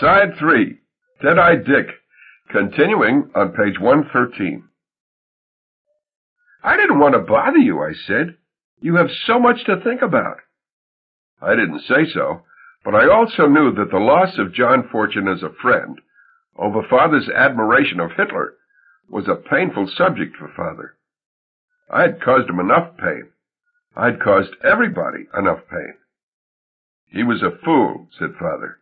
Side 3, Dead-Eye Dick, continuing on page 113. I didn't want to bother you, I said. You have so much to think about. I didn't say so, but I also knew that the loss of John Fortune as a friend, over father's admiration of Hitler, was a painful subject for father. I had caused him enough pain. I'd caused everybody enough pain. He was a fool, said father.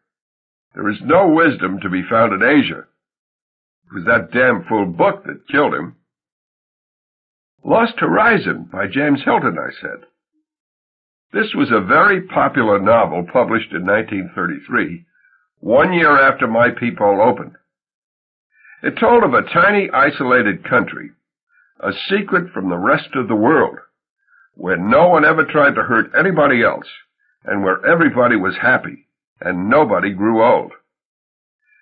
There is no wisdom to be found in Asia. It was that damn fool book that killed him. Lost Horizon by James Hilton, I said. This was a very popular novel published in 1933, one year after My Peephole opened. It told of a tiny isolated country, a secret from the rest of the world, where no one ever tried to hurt anybody else, and where everybody was happy, and nobody grew old.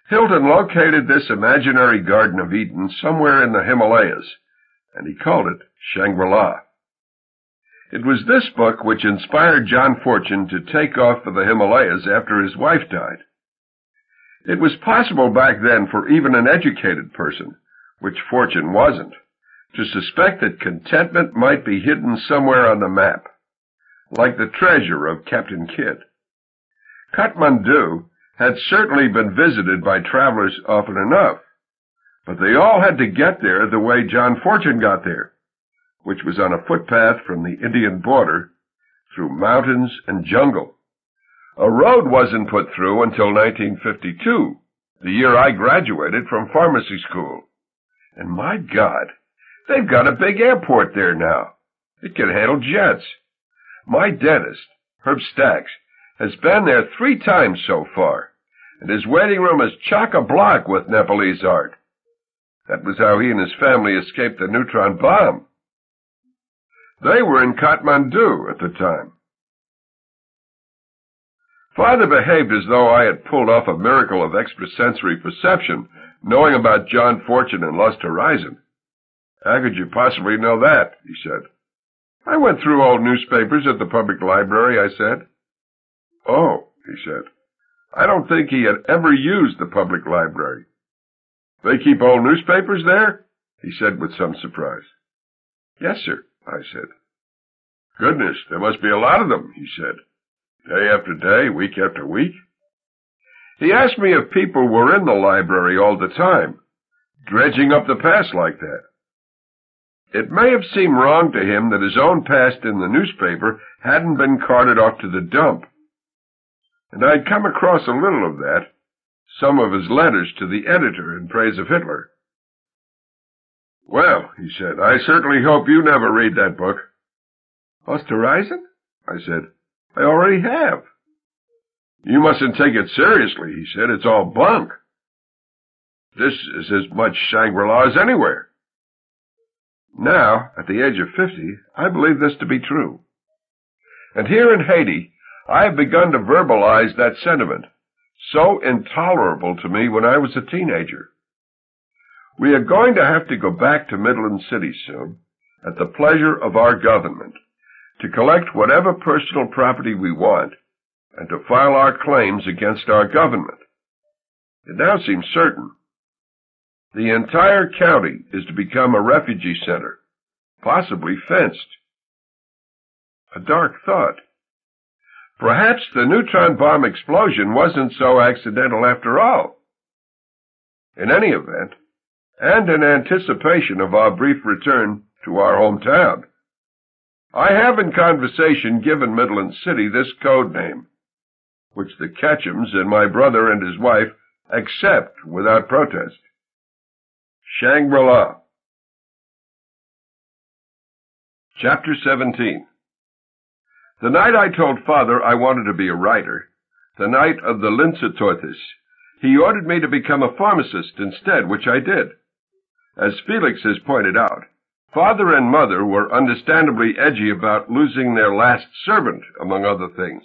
Hilton located this imaginary Garden of Eden somewhere in the Himalayas, and he called it Shangri-La. It was this book which inspired John Fortune to take off for the Himalayas after his wife died. It was possible back then for even an educated person, which Fortune wasn't, to suspect that contentment might be hidden somewhere on the map, like the treasure of Captain Kidd. Kathmandu had certainly been visited by travelers often enough, but they all had to get there the way John Fortune got there, which was on a footpath from the Indian border through mountains and jungle. A road wasn't put through until 1952, the year I graduated from pharmacy school. And my God, they've got a big airport there now. It can handle jets. My dentist, Herb Stacks, has been there three times so far, and his waiting room is chock-a-block with Nepalese art. That was how he and his family escaped the neutron bomb. They were in Kathmandu at the time. Father behaved as though I had pulled off a miracle of extrasensory perception, knowing about John Fortune and Lost Horizon. How could you possibly know that? he said. I went through old newspapers at the public library, I said. Oh, he said. I don't think he had ever used the public library. They keep old newspapers there? he said with some surprise. Yes, sir, I said. Goodness, there must be a lot of them, he said. Day after day, week after week. He asked me if people were in the library all the time, dredging up the past like that. It may have seemed wrong to him that his own past in the newspaper hadn't been carted off to the dump. And I'd come across a little of that, some of his letters to the editor in praise of Hitler. Well, he said, I certainly hope you never read that book. Horizon? I said, I already have. You mustn't take it seriously, he said. It's all bunk. This is as much Shangri-La as anywhere. Now, at the age of fifty, I believe this to be true. And here in Haiti, I have begun to verbalize that sentiment, so intolerable to me when I was a teenager. We are going to have to go back to Midland City soon, at the pleasure of our government, to collect whatever personal property we want, and to file our claims against our government. It now seems certain. The entire county is to become a refugee center, possibly fenced. A dark thought. Perhaps the neutron bomb explosion wasn't so accidental after all. In any event, and in anticipation of our brief return to our hometown, I have in conversation given Midland City this code name, which the Ketchums and my brother and his wife accept without protest. Shangri-La. Chapter 17 The night I told father I wanted to be a writer, the night of the Lince he ordered me to become a pharmacist instead, which I did. As Felix has pointed out, Father and mother were understandably edgy about losing their last servant, among other things.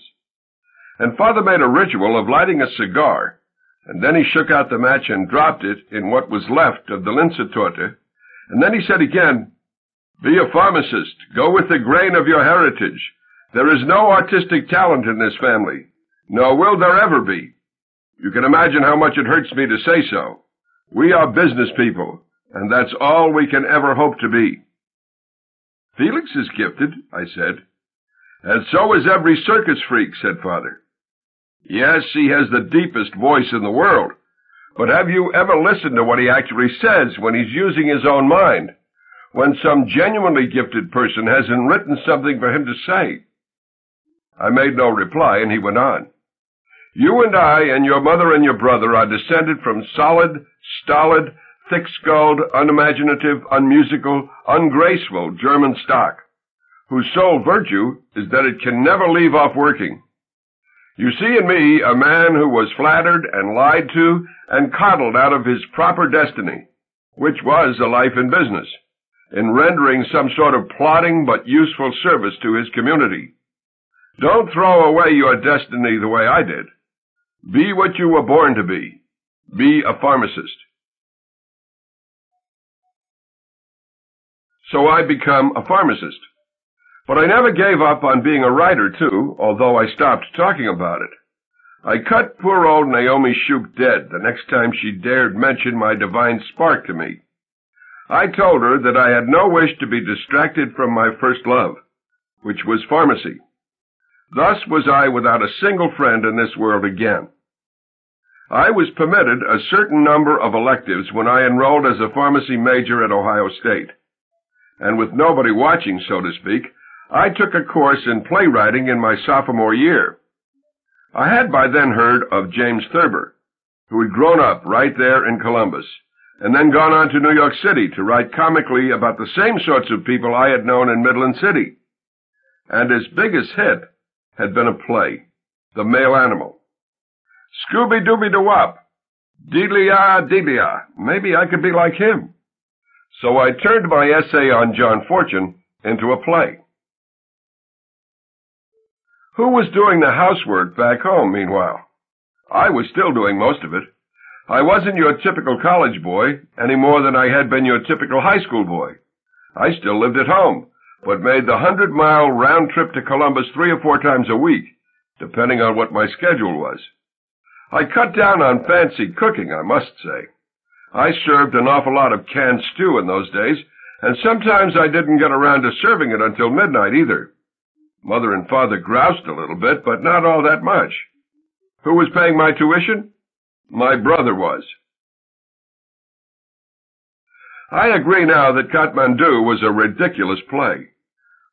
And father made a ritual of lighting a cigar, and then he shook out the match and dropped it in what was left of the Linzertorte, and then he said again, Be a pharmacist. Go with the grain of your heritage. There is no artistic talent in this family, nor will there ever be. You can imagine how much it hurts me to say so. We are business people, and that's all we can ever hope to be. Felix is gifted, I said. And so is every circus freak, said father. Yes, he has the deepest voice in the world. But have you ever listened to what he actually says when he's using his own mind? When some genuinely gifted person hasn't written something for him to say? I made no reply, and he went on. You and I and your mother and your brother are descended from solid, stolid, thick-skulled, unimaginative, unmusical, ungraceful German stock, whose sole virtue is that it can never leave off working. You see in me a man who was flattered and lied to and coddled out of his proper destiny, which was a life in business, in rendering some sort of plodding but useful service to his community. Don't throw away your destiny the way I did. Be what you were born to be. Be a pharmacist. So I become a pharmacist. But I never gave up on being a writer, too, although I stopped talking about it. I cut poor old Naomi Shoup dead the next time she dared mention my divine spark to me. I told her that I had no wish to be distracted from my first love, which was pharmacy. Thus was I without a single friend in this world again. I was permitted a certain number of electives when I enrolled as a pharmacy major at Ohio State. And with nobody watching, so to speak, I took a course in playwriting in my sophomore year. I had by then heard of James Thurber, who had grown up right there in Columbus, and then gone on to New York City to write comically about the same sorts of people I had known in Midland City. And his biggest hit had been a play, The Male Animal. Scooby-Dooby-Doo-Wop, Deedly-ah, Deedly-ah, maybe I could be like him. So I turned my essay on John Fortune into a play. Who was doing the housework back home, meanwhile? I was still doing most of it. I wasn't your typical college boy any more than I had been your typical high school boy. I still lived at home, but made the hundred mile round trip to Columbus three or four times a week, depending on what my schedule was. I cut down on fancy cooking, I must say. I served an awful lot of canned stew in those days, and sometimes I didn't get around to serving it until midnight either. Mother and father groused a little bit, but not all that much. Who was paying my tuition? My brother was. I agree now that Kathmandu was a ridiculous play.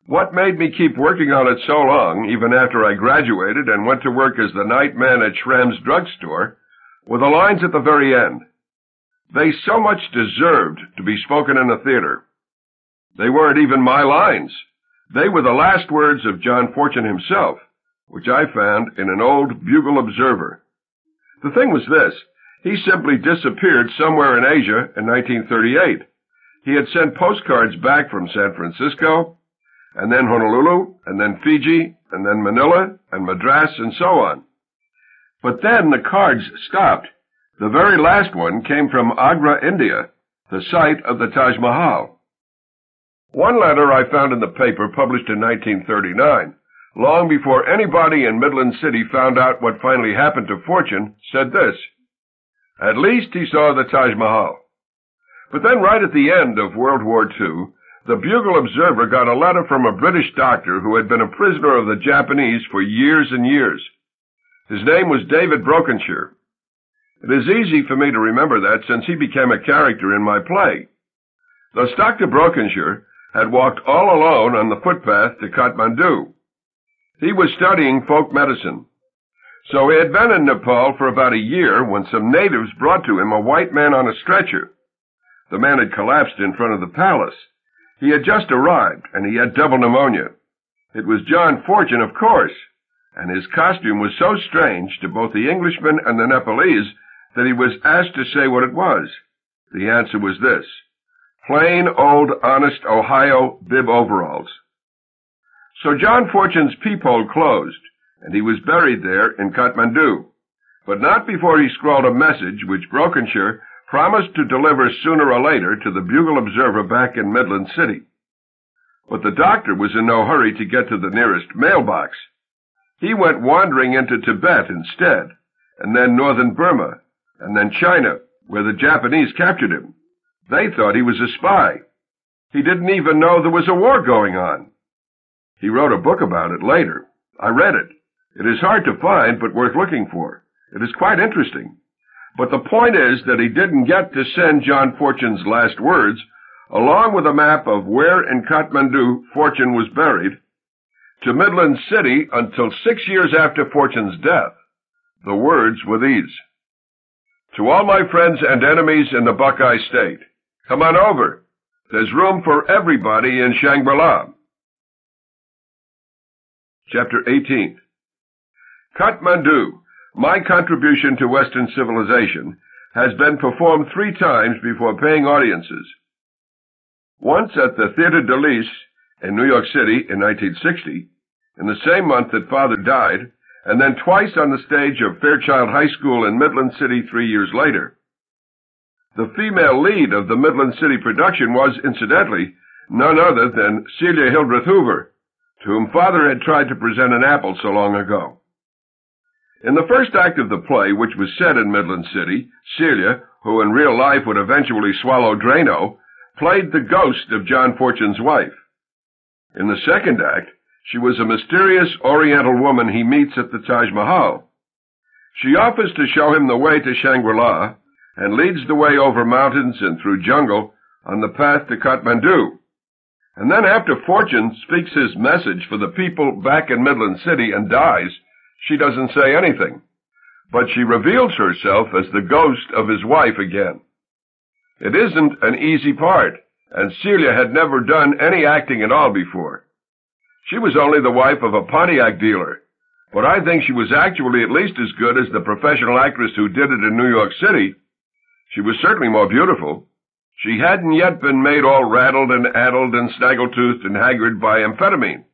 What made me keep working on it so long, even after I graduated and went to work as the night man at Schramm's drugstore, were the lines at the very end. They so much deserved to be spoken in a theater. They weren't even my lines. They were the last words of John Fortune himself, which I found in an old Bugle Observer. The thing was this. He simply disappeared somewhere in Asia in 1938. He had sent postcards back from San Francisco, and then Honolulu, and then Fiji, and then Manila, and Madras, and so on. But then the cards stopped. The very last one came from Agra, India, the site of the Taj Mahal. One letter I found in the paper published in 1939, long before anybody in Midland City found out what finally happened to Fortune, said this. At least he saw the Taj Mahal. But then right at the end of World War II, the Bugle Observer got a letter from a British doctor who had been a prisoner of the Japanese for years and years. His name was David Brokenshire. It is easy for me to remember that since he became a character in my play. Thus Dr. Brokenshire had walked all alone on the footpath to Kathmandu. He was studying folk medicine. So he had been in Nepal for about a year when some natives brought to him a white man on a stretcher. The man had collapsed in front of the palace. He had just arrived, and he had double pneumonia. It was John Fortune, of course, and his costume was so strange to both the Englishman and the Nepalese that he was asked to say what it was. The answer was this. Plain old honest Ohio bib overalls. So John Fortune's peephole closed, and he was buried there in Kathmandu, but not before he scrawled a message which Brokenshire promised to deliver sooner or later to the Bugle Observer back in Midland City. But the doctor was in no hurry to get to the nearest mailbox. He went wandering into Tibet instead, and then northern Burma, and then China, where the Japanese captured him. They thought he was a spy. He didn't even know there was a war going on. He wrote a book about it later. I read it. It is hard to find, but worth looking for. It is quite interesting. But the point is that he didn't get to send John Fortune's last words, along with a map of where in Kathmandu Fortune was buried, to Midland City until six years after Fortune's death. The words were these. To all my friends and enemies in the Buckeye State, come on over. There's room for everybody in Shangri-La. Chapter 18 Kathmandu, my contribution to Western civilization, has been performed three times before paying audiences. Once at the Theatre de Lys in New York City in 1960, in the same month that father died, and then twice on the stage of Fairchild High School in Midland City three years later. The female lead of the Midland City production was, incidentally, none other than Celia Hildreth Hoover, to whom father had tried to present an apple so long ago. In the first act of the play, which was set in Midland City, Celia, who in real life would eventually swallow Drano, played the ghost of John Fortune's wife. In the second act, she was a mysterious Oriental woman he meets at the Taj Mahal. She offers to show him the way to Shangri-La and leads the way over mountains and through jungle on the path to Kathmandu. And then after Fortune speaks his message for the people back in Midland City and dies, she doesn't say anything. But she reveals herself as the ghost of his wife again. It isn't an easy part, and Celia had never done any acting at all before. She was only the wife of a Pontiac dealer, but I think she was actually at least as good as the professional actress who did it in New York City, she was certainly more beautiful. She hadn't yet been made all rattled and addled and snaggle-toothed and haggard by amphetamine.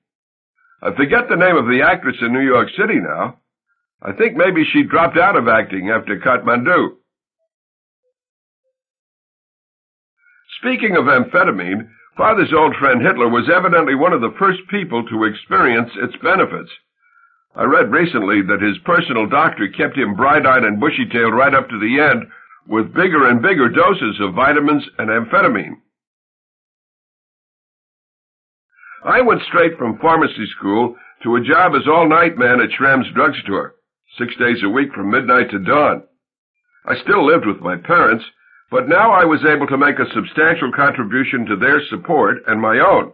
I forget the name of the actress in New York City now. I think maybe she dropped out of acting after Kathmandu. Speaking of amphetamine, Father's old friend Hitler was evidently one of the first people to experience its benefits. I read recently that his personal doctor kept him bright-eyed and bushy-tailed right up to the end with bigger and bigger doses of vitamins and amphetamine. I went straight from pharmacy school to a job as all-night man at Schramm's drugstore, six days a week from midnight to dawn. I still lived with my parents, but now I was able to make a substantial contribution to their support and my own.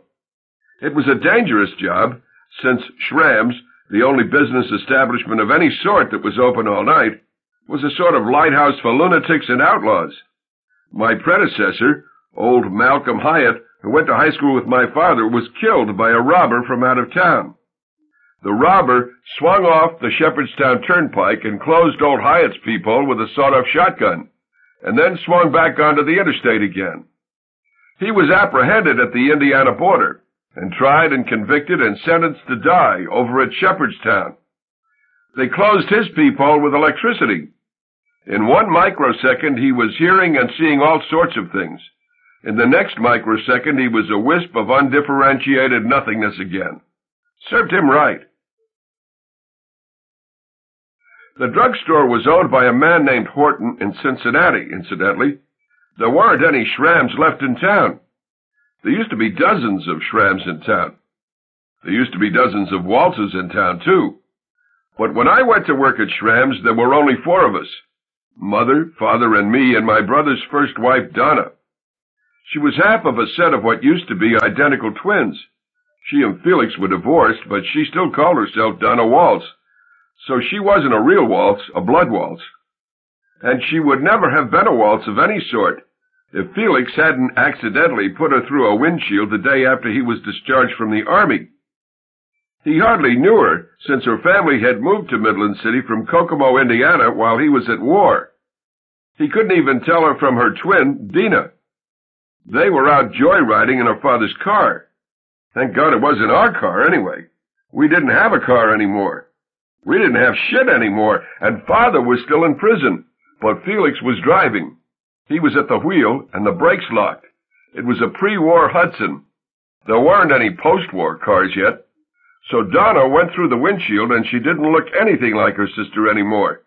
It was a dangerous job, since Schramm's, the only business establishment of any sort that was open all night, was a sort of lighthouse for lunatics and outlaws. My predecessor, old Malcolm Hyatt, who went to high school with my father, was killed by a robber from out of town. The robber swung off the Shepherdstown Turnpike and closed old Hyatt's peephole with a sawed-off shotgun, and then swung back onto the interstate again. He was apprehended at the Indiana border, and tried and convicted and sentenced to die over at Shepherdstown. They closed his peephole with electricity, in one microsecond, he was hearing and seeing all sorts of things. In the next microsecond, he was a wisp of undifferentiated nothingness again. Served him right. The drugstore was owned by a man named Horton in Cincinnati, incidentally. There weren't any Schramms left in town. There used to be dozens of Schramms in town. There used to be dozens of Waltzes in town, too. But when I went to work at Schramm's, there were only four of us. Mother, father, and me, and my brother's first wife, Donna. She was half of a set of what used to be identical twins. She and Felix were divorced, but she still called herself Donna Waltz. So she wasn't a real waltz, a blood waltz. And she would never have been a waltz of any sort if Felix hadn't accidentally put her through a windshield the day after he was discharged from the army. He hardly knew her, since her family had moved to Midland City from Kokomo, Indiana, while he was at war. He couldn't even tell her from her twin, Dina. They were out joyriding in her father's car. Thank God it wasn't our car, anyway. We didn't have a car anymore. We didn't have shit anymore, and father was still in prison, but Felix was driving. He was at the wheel, and the brakes locked. It was a pre-war Hudson. There weren't any post-war cars yet. So Donna went through the windshield and she didn't look anything like her sister anymore.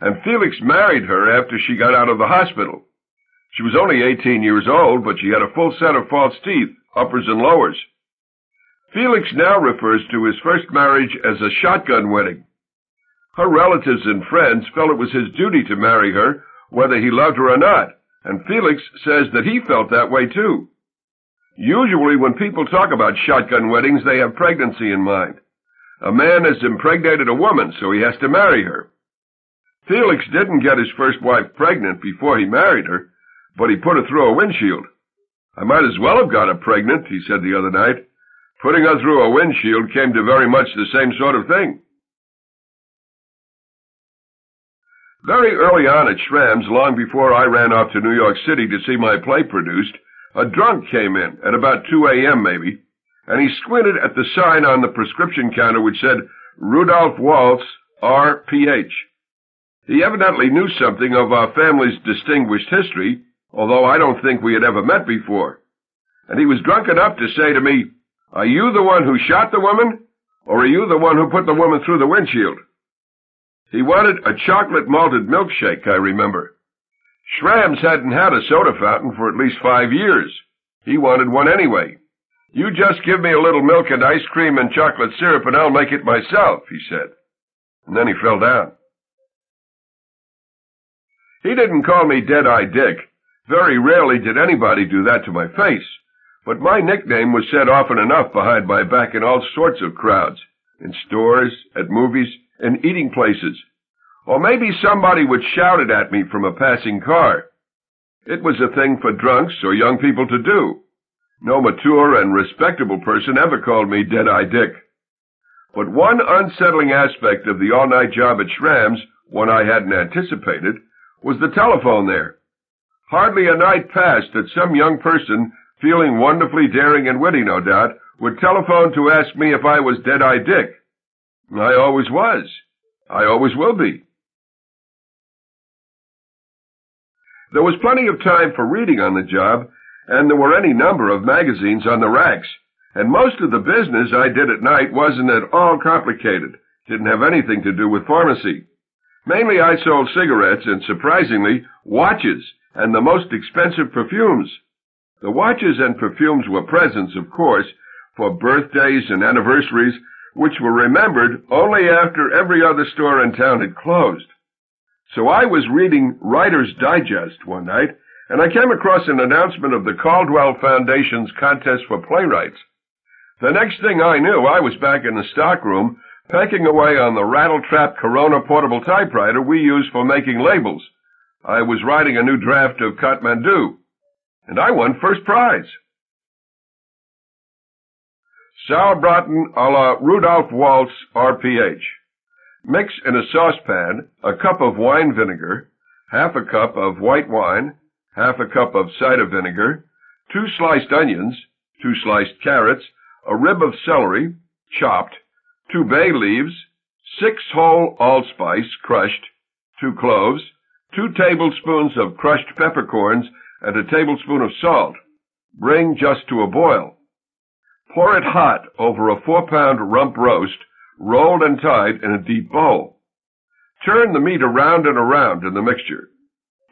and Felix married her after she got out of the hospital. She was only 18 years old, but she had a full set of false teeth, uppers and lowers. Felix now refers to his first marriage as a shotgun wedding. Her relatives and friends felt it was his duty to marry her, whether he loved her or not, and Felix says that he felt that way too. Usually when people talk about shotgun weddings, they have pregnancy in mind. A man has impregnated a woman, so he has to marry her. Felix didn't get his first wife pregnant before he married her, but he put her through a windshield. I might as well have got her pregnant, he said the other night. Putting her through a windshield came to very much the same sort of thing. Very early on at Schramm's, long before I ran off to New York City to see my play produced, a drunk came in, at about 2 a.m. maybe, and he squinted at the sign on the prescription counter which said, Rudolph Waltz, R.P.H. He evidently knew something of our family's distinguished history, although I don't think we had ever met before. And he was drunk enough to say to me, Are you the one who shot the woman, or are you the one who put the woman through the windshield? He wanted a chocolate malted milkshake, I remember. Schramm's hadn't had a soda fountain for at least five years. He wanted one anyway. You just give me a little milk and ice cream and chocolate syrup and I'll make it myself, he said. And then he fell down. He didn't call me Dead-Eye Dick. Very rarely did anybody do that to my face. But my nickname was said often enough behind my back in all sorts of crowds. In stores, at movies, and eating places. Or maybe somebody would shout it at me from a passing car. It was a thing for drunks or young people to do. No mature and respectable person ever called me Dead-Eye Dick. But one unsettling aspect of the all-night job at Schramm's, one I hadn't anticipated, was the telephone there. Hardly a night passed that some young person, feeling wonderfully daring and witty, no doubt, would telephone to ask me if I was Dead-Eye Dick. I always was. I always will be. There was plenty of time for reading on the job, and there were any number of magazines on the racks. And most of the business I did at night wasn't at all complicated. Didn't have anything to do with pharmacy. Mainly I sold cigarettes and, surprisingly, watches and the most expensive perfumes. The watches and perfumes were presents, of course, for birthdays and anniversaries, which were remembered only after every other store in town had closed. So I was reading Writer's Digest one night, and I came across an announcement of the Caldwell Foundation's contest for playwrights. The next thing I knew, I was back in the stockroom, pecking away on the rattle-trap Corona portable typewriter we use for making labels. I was writing a new draft of Kathmandu, and I won first prize. Sauerbraten a la Rudolph Waltz RPH. Mix in a saucepan a cup of wine vinegar, half a cup of white wine, half a cup of cider vinegar, two sliced onions, two sliced carrots, a rib of celery, chopped, two bay leaves, six whole allspice, crushed, two cloves, two tablespoons of crushed peppercorns, and a tablespoon of salt. Bring just to a boil. Pour it hot over a four-pound rump roast rolled and tied in a deep bowl. Turn the meat around and around in the mixture.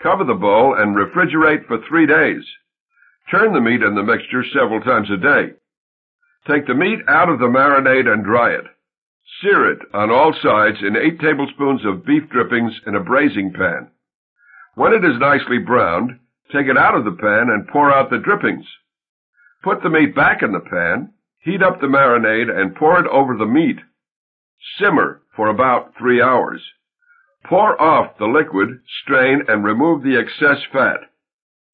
Cover the bowl and refrigerate for three days. Turn the meat in the mixture several times a day. Take the meat out of the marinade and dry it. Sear it on all sides in eight tablespoons of beef drippings in a braising pan. When it is nicely browned, take it out of the pan and pour out the drippings. Put the meat back in the pan, heat up the marinade and pour it over the meat Simmer for about three hours. Pour off the liquid, strain, and remove the excess fat.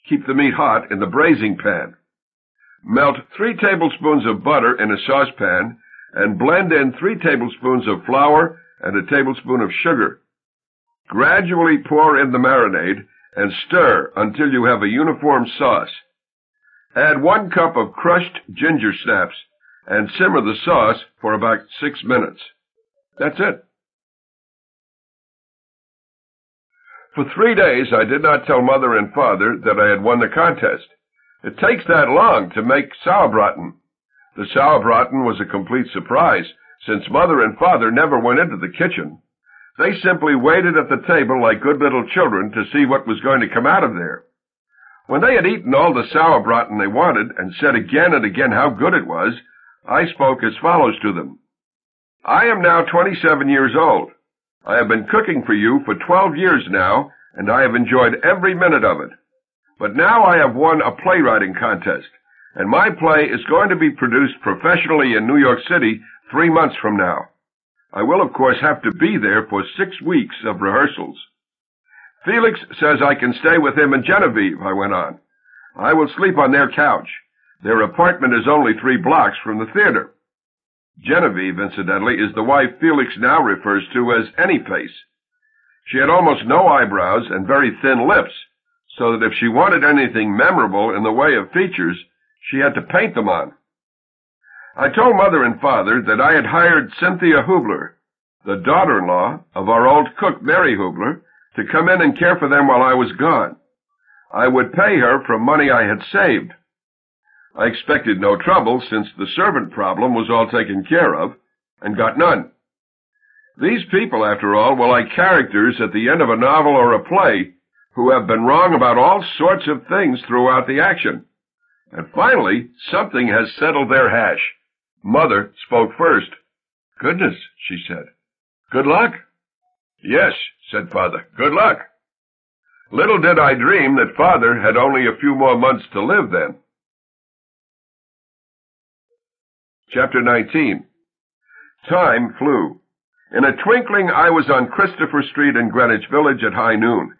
Keep the meat hot in the braising pan. Melt three tablespoons of butter in a saucepan and blend in three tablespoons of flour and a tablespoon of sugar. Gradually pour in the marinade and stir until you have a uniform sauce. Add one cup of crushed ginger snaps and simmer the sauce for about six minutes. That's it. For three days I did not tell mother and father that I had won the contest. It takes that long to make sauerbraten. The sauerbraten was a complete surprise, since mother and father never went into the kitchen. They simply waited at the table like good little children to see what was going to come out of there. When they had eaten all the sauerbraten they wanted and said again and again how good it was, I spoke as follows to them. I am now 27 years old. I have been cooking for you for 12 years now, and I have enjoyed every minute of it. But now I have won a playwriting contest, and my play is going to be produced professionally in New York City three months from now. I will, of course, have to be there for six weeks of rehearsals. Felix says I can stay with him and Genevieve, I went on. I will sleep on their couch. Their apartment is only three blocks from the theater. Genevieve, incidentally, is the wife Felix now refers to as Anyface. She had almost no eyebrows and very thin lips, so that if she wanted anything memorable in the way of features, she had to paint them on. I told mother and father that I had hired Cynthia Hubler, the daughter-in-law of our old cook Mary Hubler, to come in and care for them while I was gone. I would pay her from money I had saved. I expected no trouble since the servant problem was all taken care of, and got none. These people, after all, were like characters at the end of a novel or a play who have been wrong about all sorts of things throughout the action. And finally, something has settled their hash. Mother spoke first. Goodness, she said. Good luck. Yes, said Father. Good luck. Little did I dream that Father had only a few more months to live then. Chapter 19 Time flew. In a twinkling I was on Christopher Street in Greenwich Village at high noon,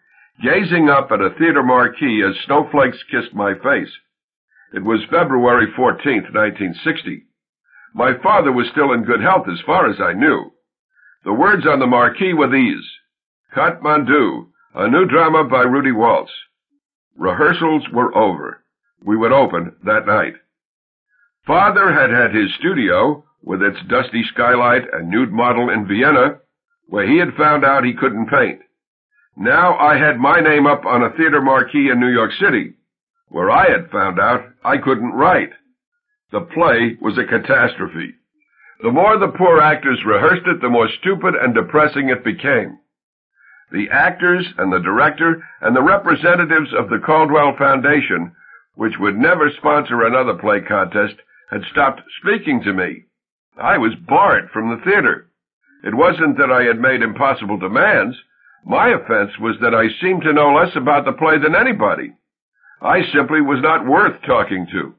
gazing up at a theater marquee as snowflakes kissed my face. It was February 14th, 1960. My father was still in good health as far as I knew. The words on the marquee were these. Katmandu, a new drama by Rudy Waltz. Rehearsals were over. We would open that night. Father had had his studio, with its dusty skylight and nude model in Vienna, where he had found out he couldn't paint. Now I had my name up on a theater marquee in New York City, where I had found out I couldn't write. The play was a catastrophe. The more the poor actors rehearsed it, the more stupid and depressing it became. The actors and the director and the representatives of the Caldwell Foundation, which would never sponsor another play contest, had stopped speaking to me. I was barred from the theater. It wasn't that I had made impossible demands. My offense was that I seemed to know less about the play than anybody. I simply was not worth talking to.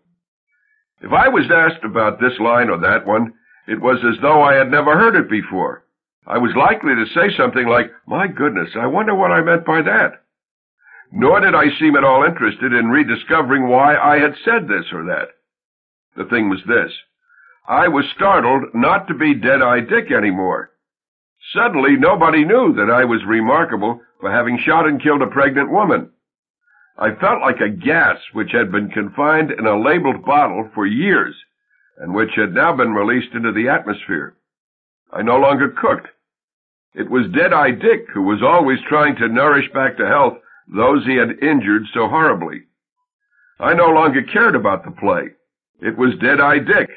If I was asked about this line or that one, it was as though I had never heard it before. I was likely to say something like, My goodness, I wonder what I meant by that. Nor did I seem at all interested in rediscovering why I had said this or that. The thing was this. I was startled not to be Dead-Eye Dick anymore. Suddenly nobody knew that I was remarkable for having shot and killed a pregnant woman. I felt like a gas which had been confined in a labeled bottle for years and which had now been released into the atmosphere. I no longer cooked. It was Dead-Eye Dick who was always trying to nourish back to health those he had injured so horribly. I no longer cared about the play. It was Dead-Eye Dick,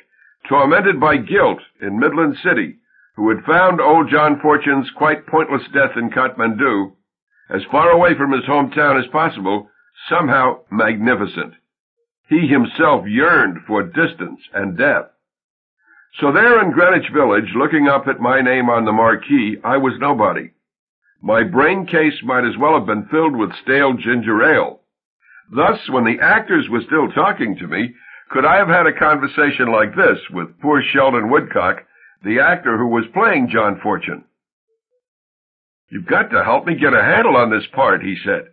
tormented by guilt in Midland City, who had found old John Fortune's quite pointless death in Kathmandu, as far away from his hometown as possible, somehow magnificent. He himself yearned for distance and depth. So there in Greenwich Village, looking up at my name on the marquee, I was nobody. My brain case might as well have been filled with stale ginger ale. Thus, when the actors were still talking to me, could I have had a conversation like this with poor Sheldon Woodcock, the actor who was playing John Fortune? You've got to help me get a handle on this part, he said.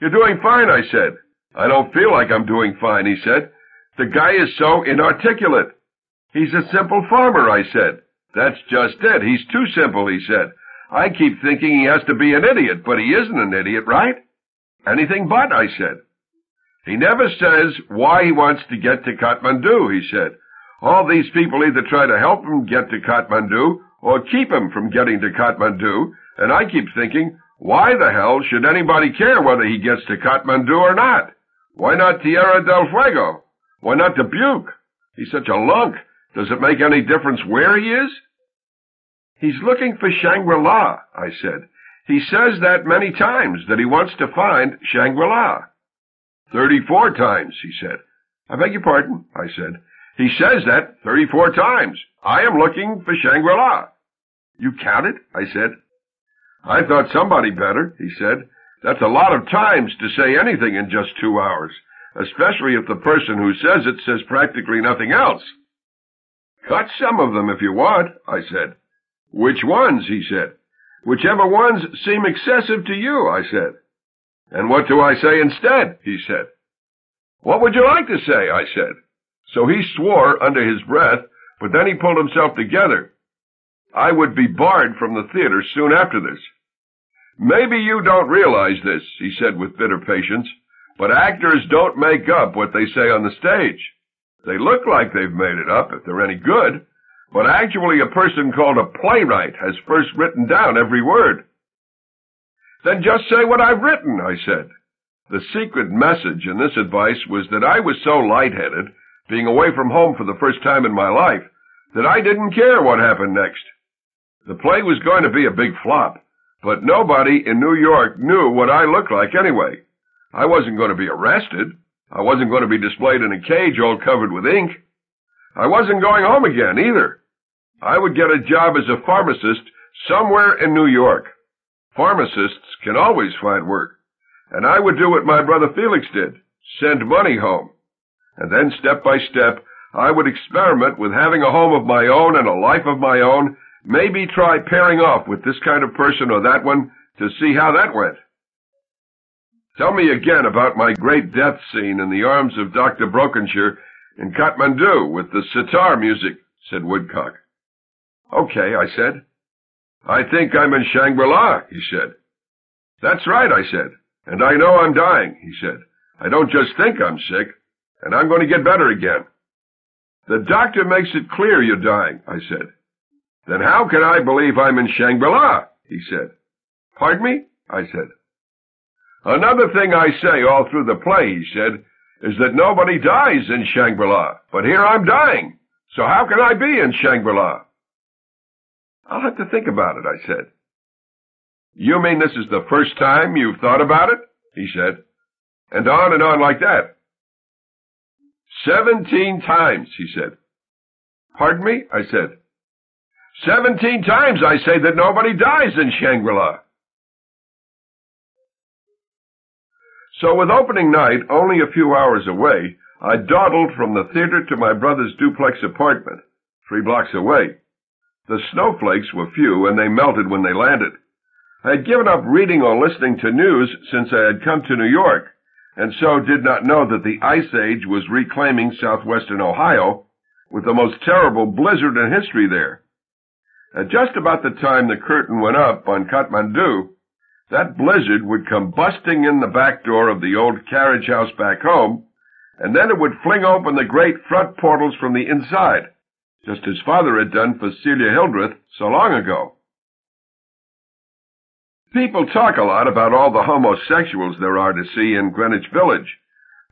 You're doing fine, I said. I don't feel like I'm doing fine, he said. The guy is so inarticulate. He's a simple farmer, I said. That's just it. He's too simple, he said. I keep thinking he has to be an idiot, but he isn't an idiot, right? Anything but, I said. He never says why he wants to get to Kathmandu, he said. All these people either try to help him get to Kathmandu or keep him from getting to Kathmandu, and I keep thinking, why the hell should anybody care whether he gets to Kathmandu or not? Why not Tierra del Fuego? Why not Dubuque? He's such a lunk. Does it make any difference where he is? He's looking for Shangri-La, I said. He says that many times, that he wants to find Shangri-La. Thirty-four times, he said. I beg your pardon, I said. He says that thirty-four times. I am looking for Shangri-La. You counted? I said. I thought somebody better, he said. That's a lot of times to say anything in just two hours, especially if the person who says it says practically nothing else. Cut some of them if you want, I said. Which ones? he said. Whichever ones seem excessive to you, I said. And what do I say instead? he said. What would you like to say? I said. So he swore under his breath, but then he pulled himself together. I would be barred from the theater soon after this. Maybe you don't realize this, he said with bitter patience, but actors don't make up what they say on the stage. They look like they've made it up if they're any good, but actually a person called a playwright has first written down every word. Then just say what I've written, I said. The secret message in this advice was that I was so lightheaded, being away from home for the first time in my life, that I didn't care what happened next. The play was going to be a big flop, but nobody in New York knew what I looked like anyway. I wasn't going to be arrested. I wasn't going to be displayed in a cage all covered with ink. I wasn't going home again either. I would get a job as a pharmacist somewhere in New York. Pharmacists can always find work. And I would do what my brother Felix did, send money home. And then step by step, I would experiment with having a home of my own and a life of my own, maybe try pairing off with this kind of person or that one to see how that went. Tell me again about my great death scene in the arms of Dr. Brokenshire in Kathmandu with the sitar music, said Woodcock. Okay, I said. I think I'm in Shangri-La, he said. That's right, I said. And I know I'm dying, he said. I don't just think I'm sick, and I'm going to get better again. The doctor makes it clear you're dying, I said. Then how can I believe I'm in Shangri-La? he said. Pardon me? I said. Another thing I say all through the play, he said, is that nobody dies in Shangri-La, but here I'm dying. So how can I be in Shangri-La? I'll have to think about it, I said. You mean this is the first time you've thought about it? He said. And on and on like that. Seventeen times, he said. Pardon me? I said. Seventeen times I say that nobody dies in Shangri-La. So with opening night only a few hours away, I dawdled from the theater to my brother's duplex apartment, three blocks away. The snowflakes were few, and they melted when they landed. I had given up reading or listening to news since I had come to New York, and so did not know that the Ice Age was reclaiming southwestern Ohio with the most terrible blizzard in history there. At just about the time the curtain went up on Kathmandu, that blizzard would come busting in the back door of the old carriage house back home, and then it would fling open the great front portals from the inside, just as father had done for Celia Hildreth so long ago. People talk a lot about all the homosexuals there are to see in Greenwich Village,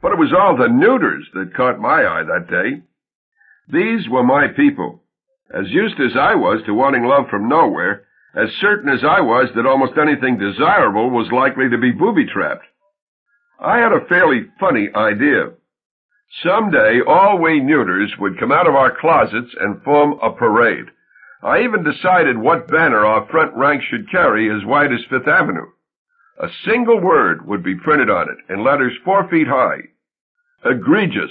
but it was all the neuters that caught my eye that day. These were my people. As used as I was to wanting love from nowhere, as certain as I was that almost anything desirable was likely to be booby-trapped. I had a fairly funny idea. Someday all we neuters would come out of our closets and form a parade. I even decided what banner our front rank should carry as wide as Fifth Avenue. A single word would be printed on it in letters four feet high. Egregious.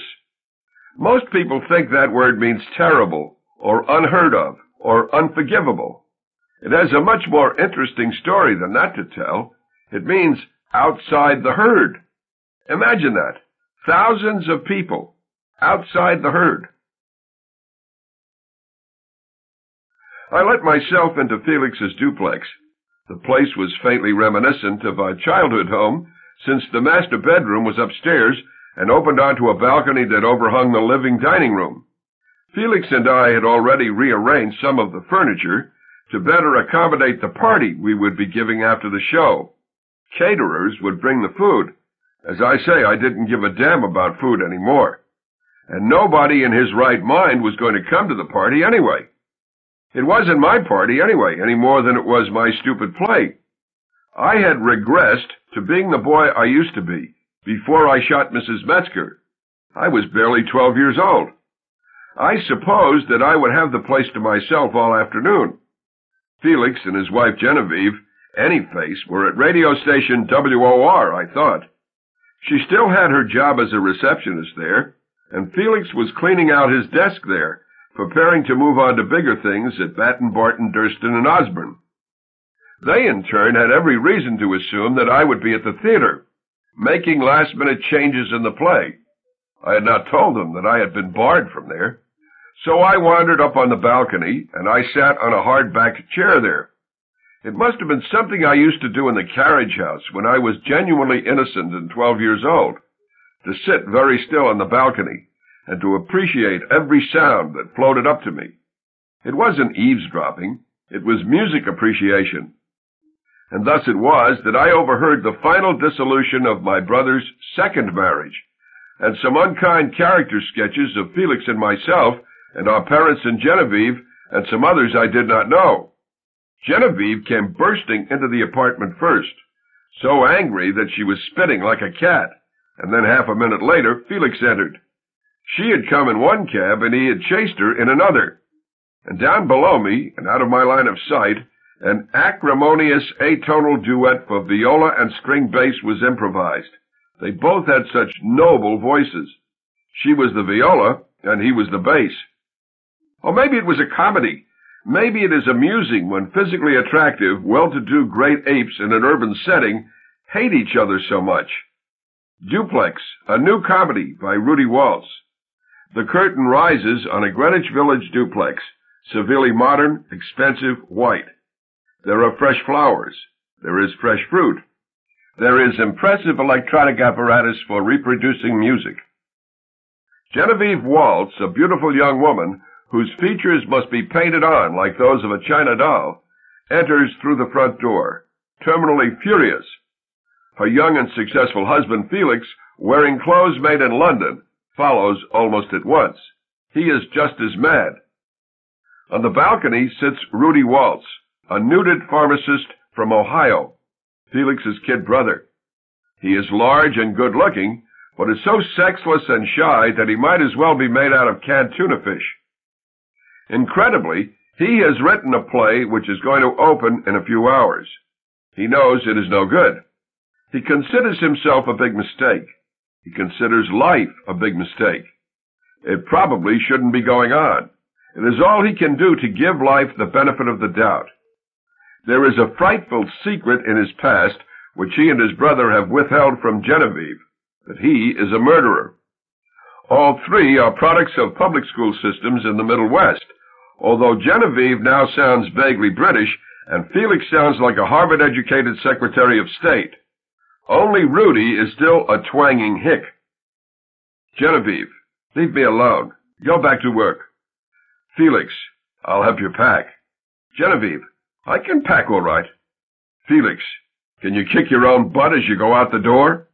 Most people think that word means terrible, or unheard of, or unforgivable. It has a much more interesting story than that to tell. It means outside the herd. Imagine that. Thousands of people outside the herd. I let myself into Felix's duplex. The place was faintly reminiscent of our childhood home, since the master bedroom was upstairs and opened onto a balcony that overhung the living dining room. Felix and I had already rearranged some of the furniture, to better accommodate the party we would be giving after the show. Caterers would bring the food. As I say, I didn't give a damn about food anymore. And nobody in his right mind was going to come to the party anyway. It wasn't my party anyway, any more than it was my stupid play. I had regressed to being the boy I used to be before I shot Mrs. Metzger. I was barely twelve years old. I supposed that I would have the place to myself all afternoon. Felix and his wife Genevieve, any Anyface, were at radio station WOR, I thought. She still had her job as a receptionist there, and Felix was cleaning out his desk there, preparing to move on to bigger things at Batten, Barton, Durstine, and Osborn. They, in turn, had every reason to assume that I would be at the theater, making last-minute changes in the play. I had not told them that I had been barred from there. So I wandered up on the balcony, and I sat on a hard-backed chair there. It must have been something I used to do in the carriage house when I was genuinely innocent and twelve years old, to sit very still on the balcony and to appreciate every sound that floated up to me. It wasn't eavesdropping, it was music appreciation. And thus it was that I overheard the final dissolution of my brother's second marriage, and some unkind character sketches of Felix and myself and our parents and Genevieve, and some others I did not know. Genevieve came bursting into the apartment first, so angry that she was spitting like a cat, and then half a minute later Felix entered. She had come in one cab and he had chased her in another. And down below me, and out of my line of sight, an acrimonious atonal duet for viola and string bass was improvised. They both had such noble voices. She was the viola, and he was the bass. Or maybe it was a comedy. Maybe it is amusing when physically attractive, well-to-do great apes in an urban setting hate each other so much. Duplex, a new comedy by Rudy Waltz. The curtain rises on a Greenwich Village duplex, severely modern, expensive, white. There are fresh flowers. There is fresh fruit. There is impressive electronic apparatus for reproducing music. Genevieve Waltz, a beautiful young woman, whose features must be painted on like those of a china doll, enters through the front door, terminally furious. Her young and successful husband Felix, wearing clothes made in London, follows almost at once. He is just as mad. On the balcony sits Rudy Waltz, a nuded pharmacist from Ohio, Felix's kid brother. He is large and good looking, but is so sexless and shy that he might as well be made out of canned tuna fish. Incredibly, he has written a play which is going to open in a few hours. He knows it is no good. He considers himself a big mistake. He considers life a big mistake. It probably shouldn't be going on. It is all he can do to give life the benefit of the doubt. There is a frightful secret in his past which he and his brother have withheld from Genevieve, that he is a murderer. All three are products of public school systems in the Middle West, although Genevieve now sounds vaguely British and Felix sounds like a Harvard-educated Secretary of State. Only Rudy is still a twanging hick. Genevieve, leave me alone. Go back to work. Felix, I'll help you pack. Genevieve, I can pack all right. Felix, can you kick your own butt as you go out the door?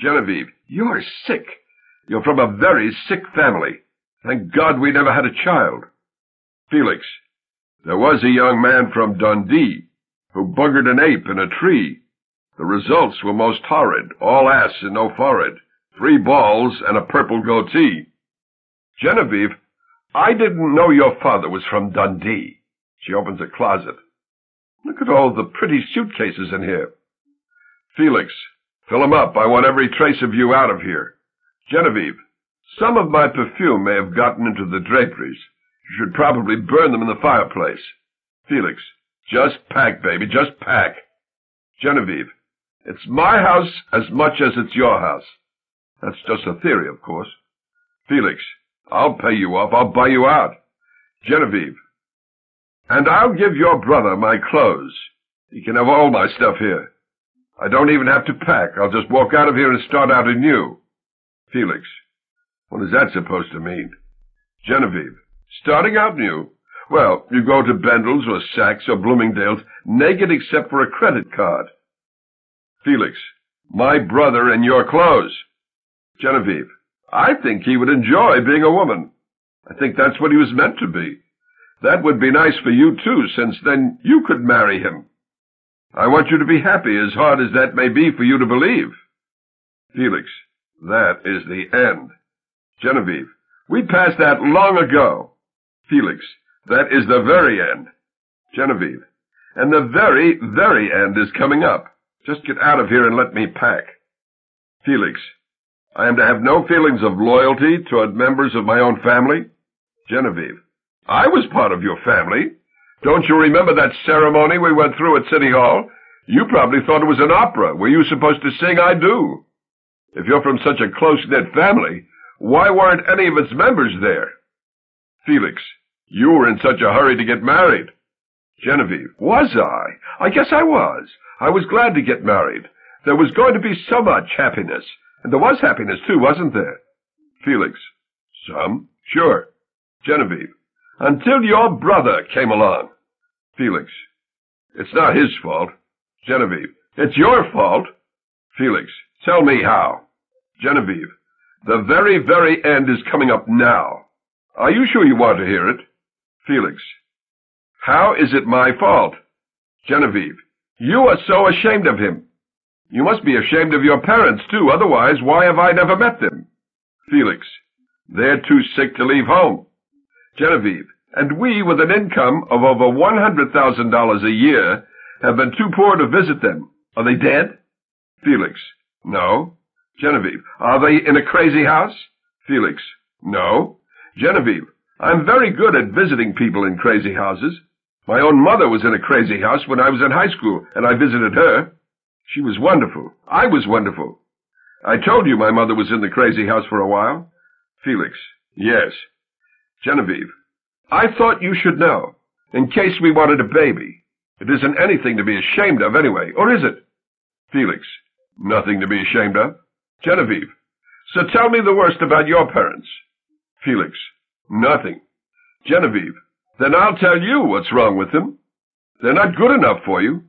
Genevieve, you're sick. You're from a very sick family. Thank God we never had a child. Felix, there was a young man from Dundee who buggered an ape in a tree. The results were most horrid, all ass and no forehead, three balls and a purple goatee. Genevieve, I didn't know your father was from Dundee. She opens a closet. Look at all the pretty suitcases in here. Felix, fill 'em up. I want every trace of you out of here. Genevieve, some of my perfume may have gotten into the draperies. You should probably burn them in the fireplace. Felix, just pack, baby, just pack. Genevieve, it's my house as much as it's your house. That's just a theory, of course. Felix, I'll pay you off. I'll buy you out. Genevieve, and I'll give your brother my clothes. He can have all my stuff here. I don't even have to pack. I'll just walk out of here and start out anew. Felix, what is that supposed to mean? Genevieve, starting out new. Well, you go to Bendel's or Saks or Bloomingdale's naked except for a credit card. Felix, my brother in your clothes. Genevieve, I think he would enjoy being a woman. I think that's what he was meant to be. That would be nice for you too, since then you could marry him. I want you to be happy, as hard as that may be for you to believe. Felix, that is the end. Genevieve, we passed that long ago. Felix, that is the very end. Genevieve, and the very, very end is coming up. Just get out of here and let me pack. Felix, I am to have no feelings of loyalty toward members of my own family? Genevieve, I was part of your family. Don't you remember that ceremony we went through at City Hall? You probably thought it was an opera. Were you supposed to sing I Do? If you're from such a close-knit family, why weren't any of its members there? Felix, you were in such a hurry to get married. Genevieve, was I? I guess I was. I was glad to get married. There was going to be so much happiness. And there was happiness too, wasn't there? Felix, some, sure. Genevieve, until your brother came along. Felix, it's not his fault. Genevieve, it's your fault. Felix, tell me how. Genevieve, the very, very end is coming up now. Are you sure you want to hear it? Felix, how is it my fault? Genevieve, you are so ashamed of him. You must be ashamed of your parents, too, otherwise why have I never met them? Felix, they're too sick to leave home. Genevieve, and we, with an income of over $100,000 a year, have been too poor to visit them. Are they dead? Felix, no. Genevieve, are they in a crazy house? Felix, no. Genevieve, I'm very good at visiting people in crazy houses. My own mother was in a crazy house when I was in high school, and I visited her. She was wonderful. I was wonderful. I told you my mother was in the crazy house for a while. Felix. Yes. Genevieve. I thought you should know, in case we wanted a baby. It isn't anything to be ashamed of anyway, or is it? Felix. Nothing to be ashamed of. Genevieve. So tell me the worst about your parents. Felix. Nothing. Genevieve. Then I'll tell you what's wrong with them. They're not good enough for you.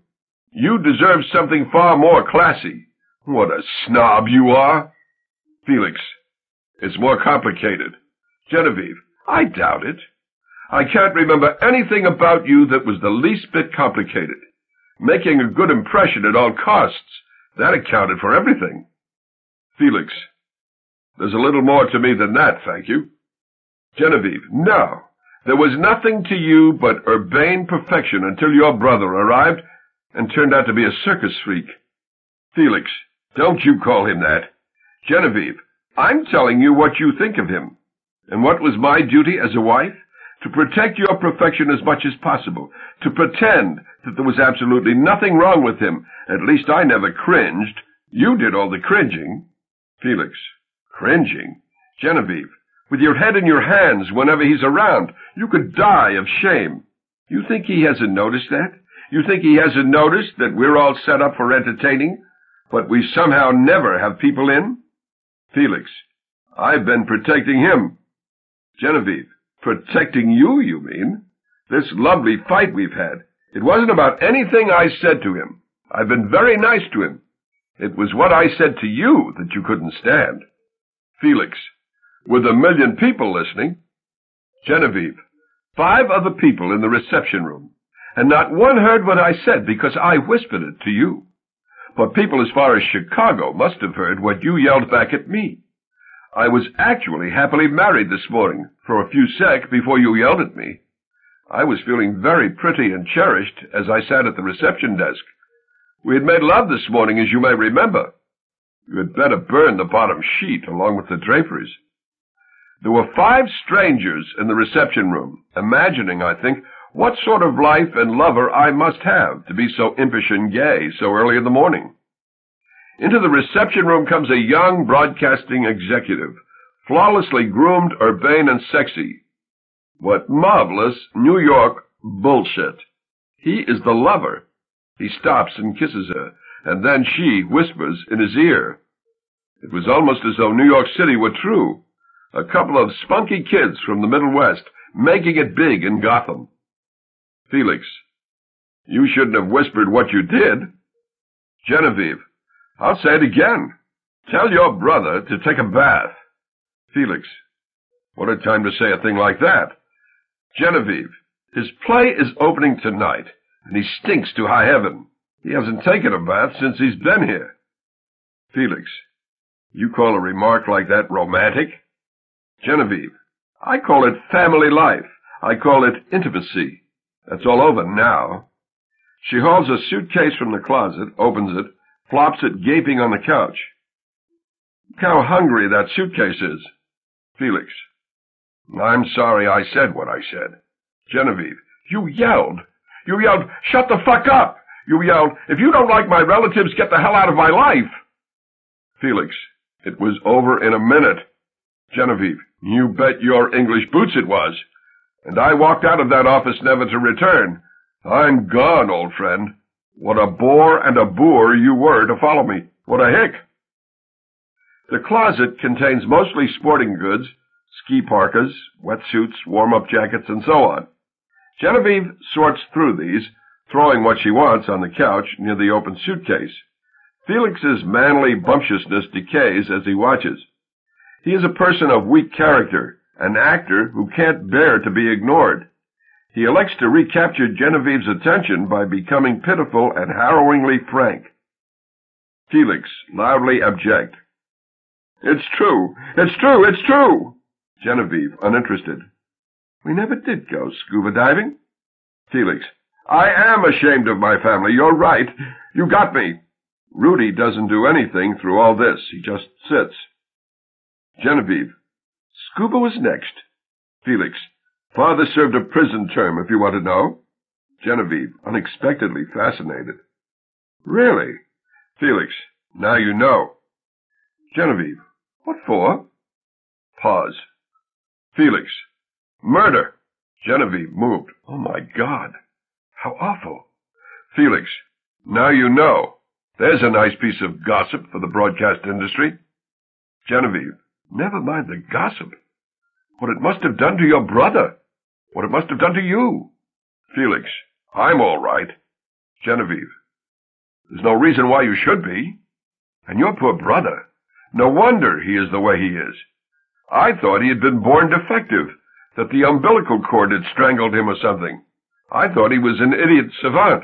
You deserve something far more classy. What a snob you are. Felix. It's more complicated. Genevieve. I doubt it. I can't remember anything about you that was the least bit complicated. Making a good impression at all costs. That accounted for everything. Felix. There's a little more to me than that, thank you. Genevieve. No. There was nothing to you but urbane perfection until your brother arrived and turned out to be a circus freak. Felix, don't you call him that. Genevieve, I'm telling you what you think of him. And what was my duty as a wife? To protect your perfection as much as possible. To pretend that there was absolutely nothing wrong with him. At least I never cringed. You did all the cringing. Felix, cringing? Genevieve, with your head in your hands whenever he's around. You could die of shame. You think he hasn't noticed that? You think he hasn't noticed that we're all set up for entertaining, but we somehow never have people in? Felix, I've been protecting him. Genevieve, protecting you, you mean? This lovely fight we've had. It wasn't about anything I said to him. I've been very nice to him. It was what I said to you that you couldn't stand. Felix, with a million people listening. Genevieve, five other people in the reception room, and not one heard what I said because I whispered it to you. But people as far as Chicago must have heard what you yelled back at me. I was actually happily married this morning for a few sec before you yelled at me. I was feeling very pretty and cherished as I sat at the reception desk. We had made love this morning, as you may remember. You had better burn the bottom sheet along with the draperies. There were five strangers in the reception room, imagining, I think, what sort of life and lover I must have to be so impish and gay so early in the morning. Into the reception room comes a young broadcasting executive, flawlessly groomed, urbane, and sexy. What marvelous New York bullshit. He is the lover. He stops and kisses her, and then she whispers in his ear. It was almost as though New York City were true. A couple of spunky kids from the Middle West making it big in Gotham. Felix, you shouldn't have whispered what you did. Genevieve, I'll say it again. Tell your brother to take a bath. Felix, what a time to say a thing like that. Genevieve, His play is opening tonight, and he stinks to high heaven. He hasn't taken a bath since he's been here. Felix. You call a remark like that romantic? Genevieve. I call it family life. I call it intimacy. That's all over now. She hauls a suitcase from the closet, opens it, flops it gaping on the couch. Look how hungry that suitcase is. Felix. I'm sorry I said what I said. Genevieve. You yelled. You yelled, shut the fuck up! You yelled, if you don't like my relatives, get the hell out of my life! Felix. It was over in a minute. Genevieve. You bet your English boots it was. And I walked out of that office never to return. I'm gone, old friend. What a bore and a boor you were to follow me. What a hick. The closet contains mostly sporting goods, ski parkas, wetsuits, warm-up jackets, and so on. Genevieve sorts through these, throwing what she wants on the couch near the open suitcase. Felix's manly bumptiousness decays as he watches. He is a person of weak character, an actor who can't bear to be ignored. He elects to recapture Genevieve's attention by becoming pitiful and harrowingly frank. Felix, loudly abject. It's true! It's true! It's true! Genevieve, uninterested. We never did go scuba diving. Felix. I am ashamed of my family. You're right. You got me. Rudy doesn't do anything through all this. He just sits. Genevieve. Scuba was next. Felix. Father served a prison term, if you want to know. Genevieve, unexpectedly fascinated. Really? Felix. Now you know. Genevieve. What for? Pause. Felix. Murder! Genevieve moved. Oh my God. How awful. Felix. Now you know. There's a nice piece of gossip for the broadcast industry. Genevieve. Never mind the gossip. What it must have done to your brother. What it must have done to you. Felix. I'm all right. Genevieve. There's no reason why you should be. And your poor brother. No wonder he is the way he is. I thought he had been born defective that the umbilical cord had strangled him or something. I thought he was an idiot savant.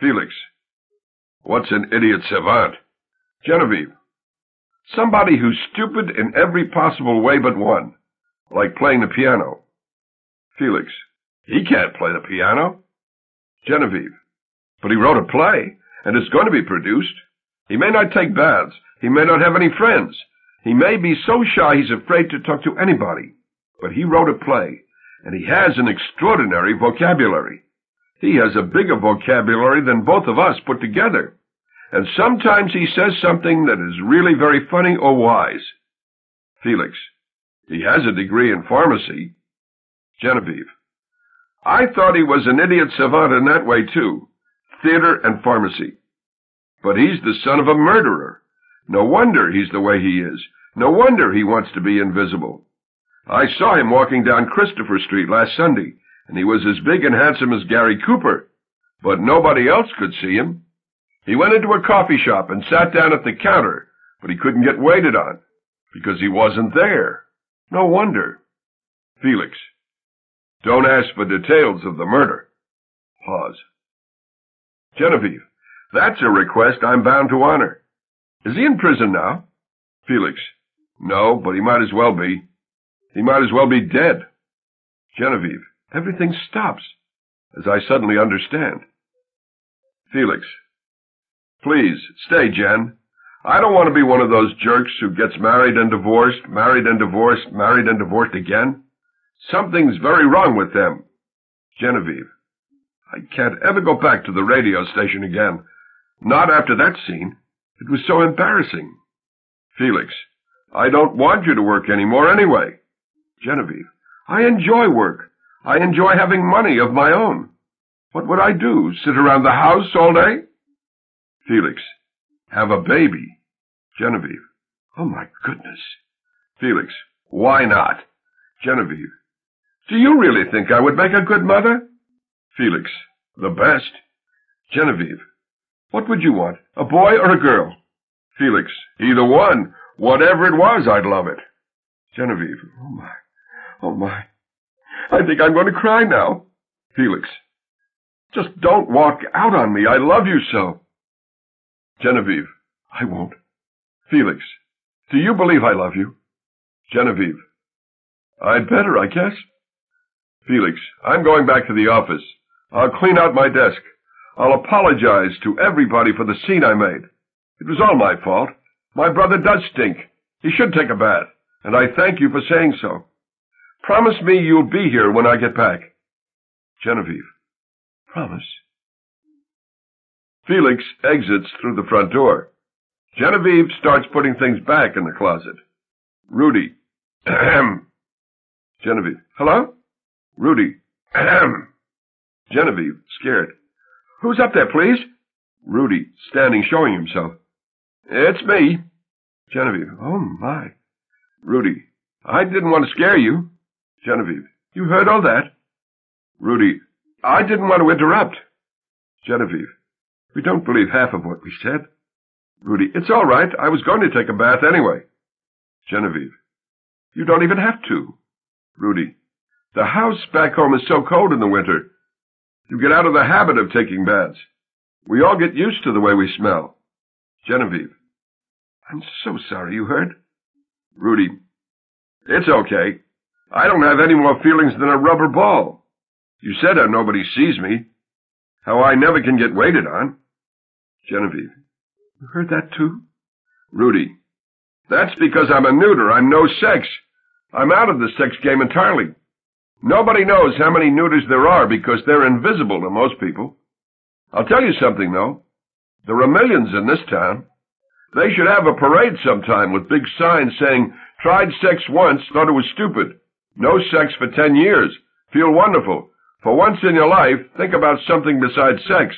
Felix. What's an idiot savant? Genevieve. Somebody who's stupid in every possible way but one, like playing the piano. Felix. He can't play the piano. Genevieve. But he wrote a play, and it's going to be produced. He may not take baths. He may not have any friends. He may be so shy he's afraid to talk to anybody but he wrote a play, and he has an extraordinary vocabulary. He has a bigger vocabulary than both of us put together. And sometimes he says something that is really very funny or wise. Felix. He has a degree in pharmacy. Genevieve. I thought he was an idiot savant in that way, too. Theater and pharmacy. But he's the son of a murderer. No wonder he's the way he is. No wonder he wants to be invisible. I saw him walking down Christopher Street last Sunday, and he was as big and handsome as Gary Cooper, but nobody else could see him. He went into a coffee shop and sat down at the counter, but he couldn't get waited on, because he wasn't there. No wonder. Felix. Don't ask for details of the murder. Pause. Genevieve. That's a request I'm bound to honor. Is he in prison now? Felix. No, but he might as well be. He might as well be dead. Genevieve, everything stops, as I suddenly understand. Felix, please, stay, Jen. I don't want to be one of those jerks who gets married and divorced, married and divorced, married and divorced again. Something's very wrong with them. Genevieve, I can't ever go back to the radio station again. Not after that scene. It was so embarrassing. Felix, I don't want you to work anymore anyway. Genevieve. I enjoy work. I enjoy having money of my own. What would I do? Sit around the house all day? Felix. Have a baby. Genevieve. Oh my goodness. Felix. Why not? Genevieve. Do you really think I would make a good mother? Felix. The best. Genevieve. What would you want? A boy or a girl? Felix. Either one. Whatever it was, I'd love it. Genevieve. Oh my. Oh, my. I think I'm going to cry now. Felix. Just don't walk out on me. I love you so. Genevieve. I won't. Felix. Do you believe I love you? Genevieve. I'd better, I guess. Felix. I'm going back to the office. I'll clean out my desk. I'll apologize to everybody for the scene I made. It was all my fault. My brother does stink. He should take a bath, and I thank you for saying so. Promise me you'll be here when I get back. Genevieve. Promise. Felix exits through the front door. Genevieve starts putting things back in the closet. Rudy. Ahem. Genevieve. Hello? Rudy. Ahem. Genevieve, scared. Who's up there, please? Rudy, standing, showing himself. It's me. Genevieve. Oh, my. Rudy. I didn't want to scare you. Genevieve. You heard all that? Rudy. I didn't want to interrupt. Genevieve. We don't believe half of what we said. Rudy. It's all right. I was going to take a bath anyway. Genevieve. You don't even have to. Rudy. The house back home is so cold in the winter. You get out of the habit of taking baths. We all get used to the way we smell. Genevieve. I'm so sorry you heard. Rudy. It's okay. I don't have any more feelings than a rubber ball. You said how nobody sees me. How I never can get waited on. Genevieve. You heard that too? Rudy. That's because I'm a neuter. I'm no sex. I'm out of the sex game entirely. Nobody knows how many neuters there are because they're invisible to most people. I'll tell you something, though. There are millions in this town. They should have a parade sometime with big signs saying, tried sex once, thought it was stupid. No sex for ten years. Feel wonderful. For once in your life, think about something besides sex.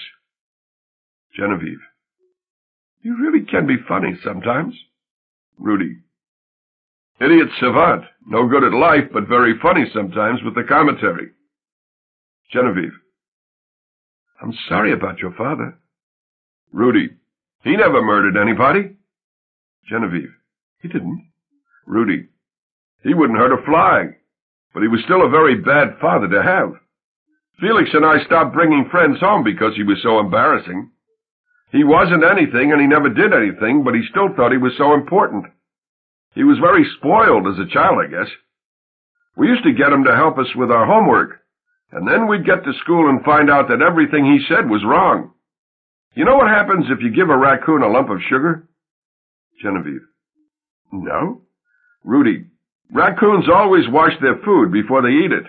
Genevieve. You really can be funny sometimes. Rudy. Idiot savant. No good at life, but very funny sometimes with the commentary. Genevieve. I'm sorry about your father. Rudy. He never murdered anybody. Genevieve. He didn't. Rudy. He wouldn't hurt a fly, but he was still a very bad father to have. Felix and I stopped bringing friends home because he was so embarrassing. He wasn't anything and he never did anything, but he still thought he was so important. He was very spoiled as a child, I guess. We used to get him to help us with our homework, and then we'd get to school and find out that everything he said was wrong. You know what happens if you give a raccoon a lump of sugar? Genevieve. No. Rudy. Raccoons always wash their food before they eat it.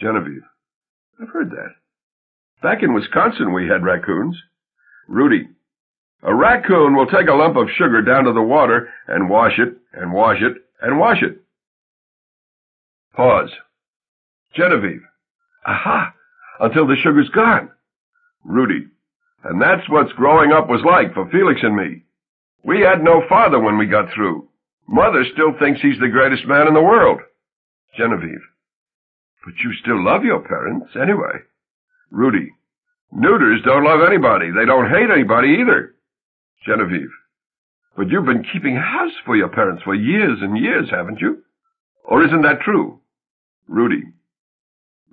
Genevieve. I've heard that. Back in Wisconsin we had raccoons. Rudy. A raccoon will take a lump of sugar down to the water and wash it, and wash it, and wash it. Pause. Genevieve. Aha! Until the sugar's gone. Rudy. And that's what growing up was like for Felix and me. We had no father when we got through. Mother still thinks he's the greatest man in the world. Genevieve. But you still love your parents, anyway. Rudy. Neuters don't love anybody. They don't hate anybody either. Genevieve. But you've been keeping house for your parents for years and years, haven't you? Or isn't that true? Rudy.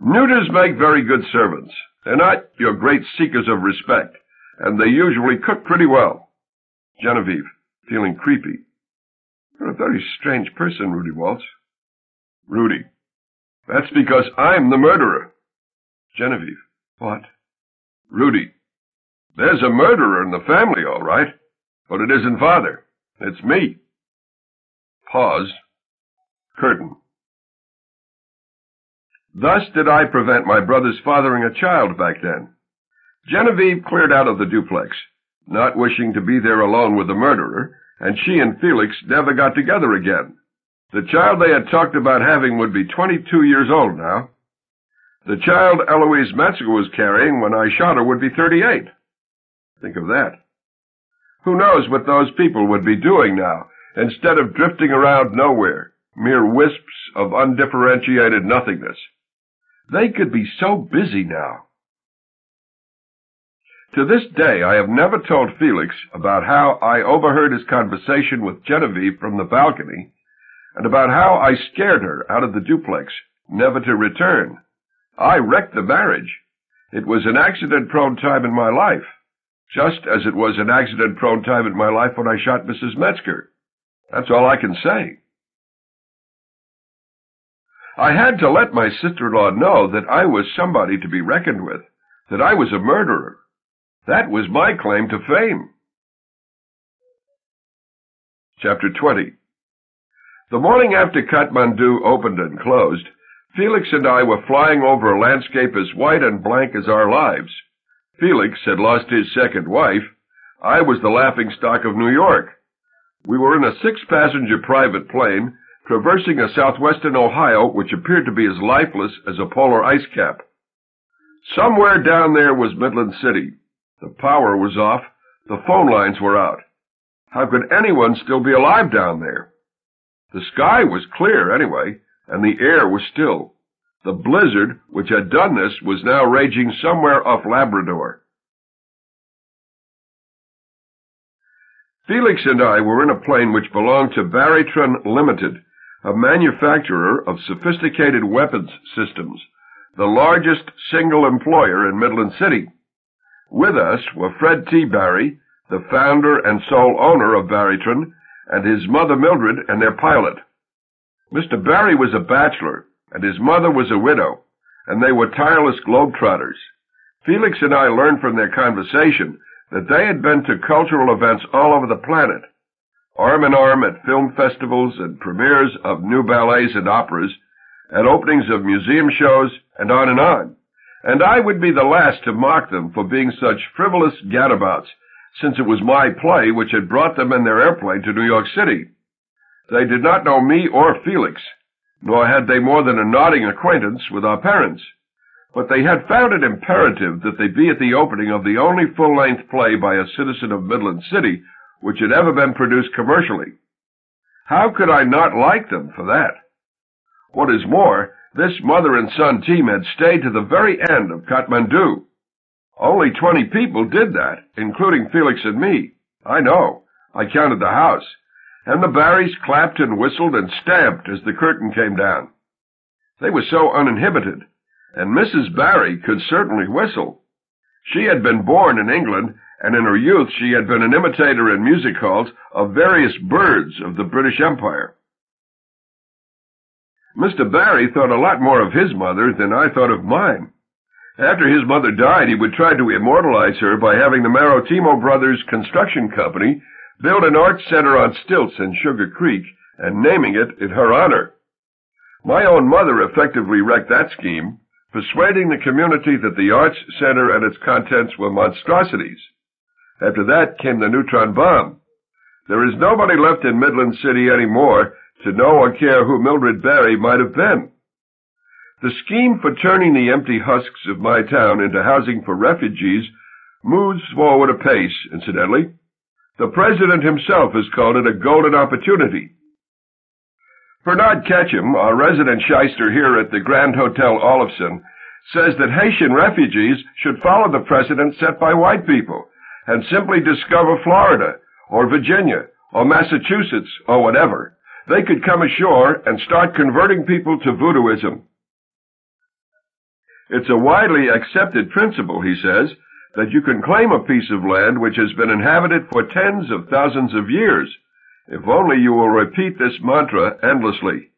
Neuters make very good servants. They're not your great seekers of respect, and they usually cook pretty well. Genevieve, feeling creepy. You're a very strange person, Rudy Waltz. Rudy. That's because I'm the murderer. Genevieve. What? Rudy. There's a murderer in the family, all right. But it isn't father. It's me. Pause. Curtain. Thus did I prevent my brother's fathering a child back then. Genevieve cleared out of the duplex, not wishing to be there alone with the murderer, and she and Felix never got together again. The child they had talked about having would be 22 years old now. The child Eloise Metzger was carrying when I shot her would be 38. Think of that. Who knows what those people would be doing now, instead of drifting around nowhere, mere wisps of undifferentiated nothingness. They could be so busy now. To this day, I have never told Felix about how I overheard his conversation with Genevieve from the balcony, and about how I scared her out of the duplex never to return. I wrecked the marriage. It was an accident-prone time in my life, just as it was an accident-prone time in my life when I shot Mrs. Metzger. That's all I can say. I had to let my sister-in-law know that I was somebody to be reckoned with, that I was a murderer. That was my claim to fame. Chapter 20 The morning after Kathmandu opened and closed, Felix and I were flying over a landscape as white and blank as our lives. Felix had lost his second wife. I was the laughing stock of New York. We were in a six-passenger private plane, traversing a southwestern Ohio which appeared to be as lifeless as a polar ice cap. Somewhere down there was Midland City. The power was off. The phone lines were out. How could anyone still be alive down there? The sky was clear, anyway, and the air was still. The blizzard, which had done this, was now raging somewhere off Labrador. Felix and I were in a plane which belonged to Barrytron Limited, a manufacturer of sophisticated weapons systems, the largest single employer in Midland City. With us were Fred T. Barry, the founder and sole owner of Barrytron, and his mother Mildred and their pilot. Mr. Barry was a bachelor, and his mother was a widow, and they were tireless globetrotters. Felix and I learned from their conversation that they had been to cultural events all over the planet, arm in arm at film festivals and premieres of new ballets and operas, at openings of museum shows, and on and on. And I would be the last to mock them for being such frivolous gadabouts since it was my play which had brought them in their airplane to New York City. They did not know me or Felix, nor had they more than a nodding acquaintance with our parents. But they had found it imperative that they be at the opening of the only full-length play by a citizen of Midland City which had ever been produced commercially. How could I not like them for that? What is more, this mother and son team had stayed to the very end of Kathmandu, only twenty people did that, including Felix and me. I know. I counted the house. And the Barrys clapped and whistled and stamped as the curtain came down. They were so uninhibited, and Mrs. Barry could certainly whistle. She had been born in England, and in her youth she had been an imitator in music halls of various birds of the British Empire. Mr. Barry thought a lot more of his mother than I thought of mine. After his mother died, he would try to immortalize her by having the Maritimo Brothers Construction Company build an art center on stilts in Sugar Creek and naming it in her honor. My own mother effectively wrecked that scheme, persuading the community that the arts center and its contents were monstrosities. After that came the neutron bomb. There is nobody left in Midland City anymore to know or care who Mildred Barry might have been. The scheme for turning the empty husks of my town into housing for refugees moves forward apace, incidentally. The President himself has called it a golden opportunity. Bernard Ketchum, our resident shyster here at the Grand Hotel Oloffson, says that Haitian refugees should follow the precedent set by white people and simply discover Florida or Virginia or Massachusetts or whatever. They could come ashore and start converting people to voodooism. It's a widely accepted principle, he says, that you can claim a piece of land which has been inhabited for tens of thousands of years, if only you will repeat this mantra endlessly.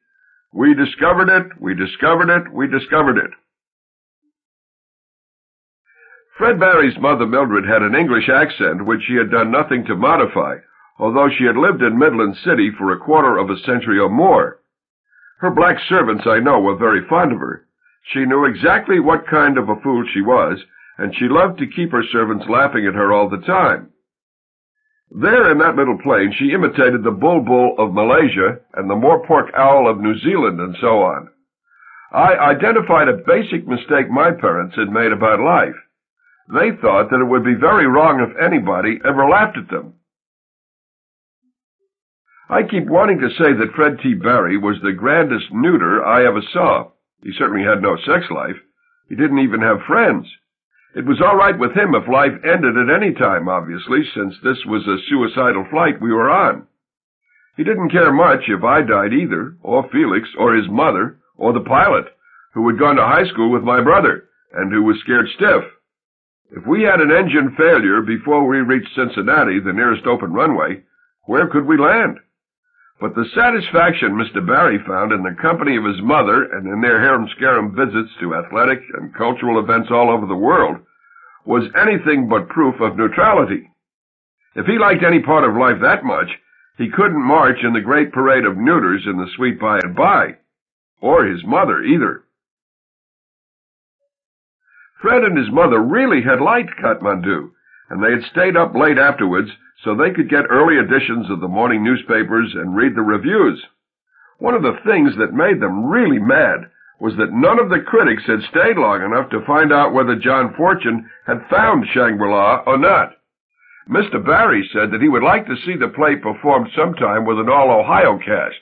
We discovered it, we discovered it, we discovered it. Fred Barry's mother Mildred had an English accent which she had done nothing to modify, although she had lived in Midland City for a quarter of a century or more. Her black servants, I know, were very fond of her, she knew exactly what kind of a fool she was, and she loved to keep her servants laughing at her all the time. There in that little plane she imitated the bulbul of Malaysia and the morepork owl of New Zealand and so on. I identified a basic mistake my parents had made about life. They thought that it would be very wrong if anybody ever laughed at them. I keep wanting to say that Fred T. Barry was the grandest neuter I ever saw. He certainly had no sex life. He didn't even have friends. It was all right with him if life ended at any time, obviously, since this was a suicidal flight we were on. He didn't care much if I died either, or Felix, or his mother, or the pilot, who had gone to high school with my brother, and who was scared stiff. If we had an engine failure before we reached Cincinnati, the nearest open runway, where could we land? But the satisfaction Mr. Barry found in the company of his mother and in their harum-scarum visits to athletic and cultural events all over the world was anything but proof of neutrality. If he liked any part of life that much, he couldn't march in the great parade of neuters in the sweet by and by. Or his mother, either. Fred and his mother really had liked Kathmandu, and they had stayed up late afterwards so they could get early editions of the morning newspapers and read the reviews. One of the things that made them really mad was that none of the critics had stayed long enough to find out whether John Fortune had found Shangri-La or not. Mr. Barry said that he would like to see the play performed sometime with an all-Ohio cast.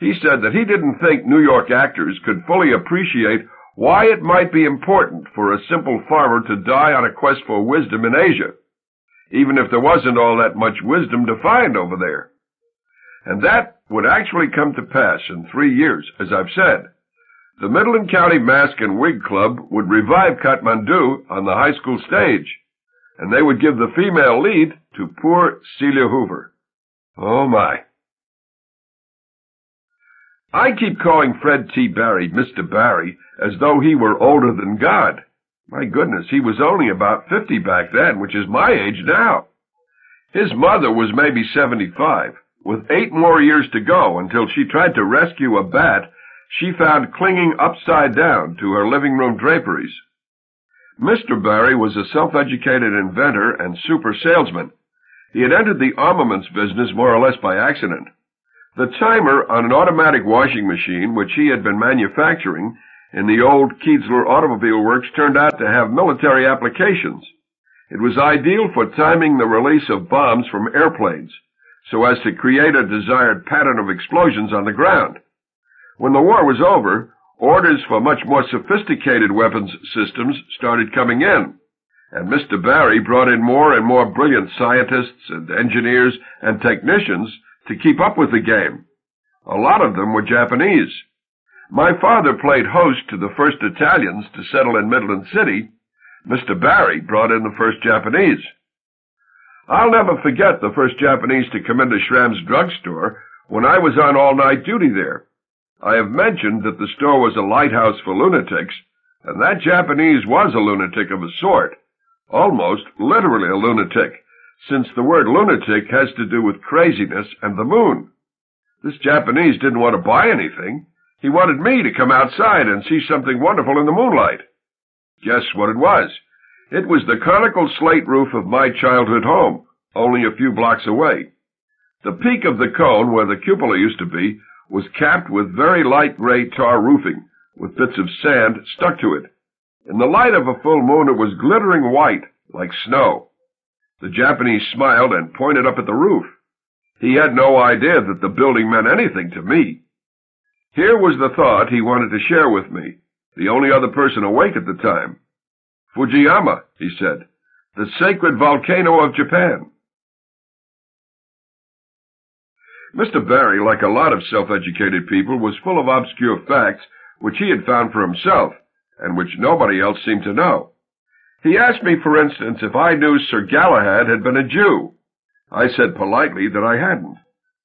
He said that he didn't think New York actors could fully appreciate why it might be important for a simple farmer to die on a quest for wisdom in Asia, even if there wasn't all that much wisdom to find over there. And that would actually come to pass in three years, as I've said. The Midland County Mask and Wig Club would revive Kathmandu on the high school stage, and they would give the female lead to poor Celia Hoover. Oh my. I keep calling Fred T. Barry Mr. Barry as though he were older than God. My goodness, he was only about fifty back then, which is my age now. His mother was maybe seventy-five, with eight more years to go until she tried to rescue a bat she found clinging upside down to her living room draperies. Mr. Barry was a self-educated inventor and super salesman. He had entered the armaments business more or less by accident. The timer on an automatic washing machine, which he had been manufacturing in the old Keedsler Automobile Works, turned out to have military applications. It was ideal for timing the release of bombs from airplanes, so as to create a desired pattern of explosions on the ground. When the war was over, orders for much more sophisticated weapons systems started coming in, and Mr. Barry brought in more and more brilliant scientists and engineers and technicians to keep up with the game. A lot of them were Japanese. My father played host to the first Italians to settle in Midland City. Mr. Barry brought in the first Japanese. I'll never forget the first Japanese to come into Schramm's drugstore when I was on all-night duty there. I have mentioned that the store was a lighthouse for lunatics, and that Japanese was a lunatic of a sort. Almost literally a lunatic since the word lunatic has to do with craziness and the moon. This Japanese didn't want to buy anything. He wanted me to come outside and see something wonderful in the moonlight. Guess what it was? It was the conical slate roof of my childhood home, only a few blocks away. The peak of the cone where the cupola used to be was capped with very light gray tar roofing, with bits of sand stuck to it. In the light of a full moon it was glittering white, like snow. The Japanese smiled and pointed up at the roof. He had no idea that the building meant anything to me. Here was the thought he wanted to share with me, the only other person awake at the time. Fujiyama, he said, the sacred volcano of Japan. Mr. Barry, like a lot of self-educated people, was full of obscure facts which he had found for himself, and which nobody else seemed to know. He asked me, for instance, if I knew Sir Galahad had been a Jew. I said politely that I hadn't.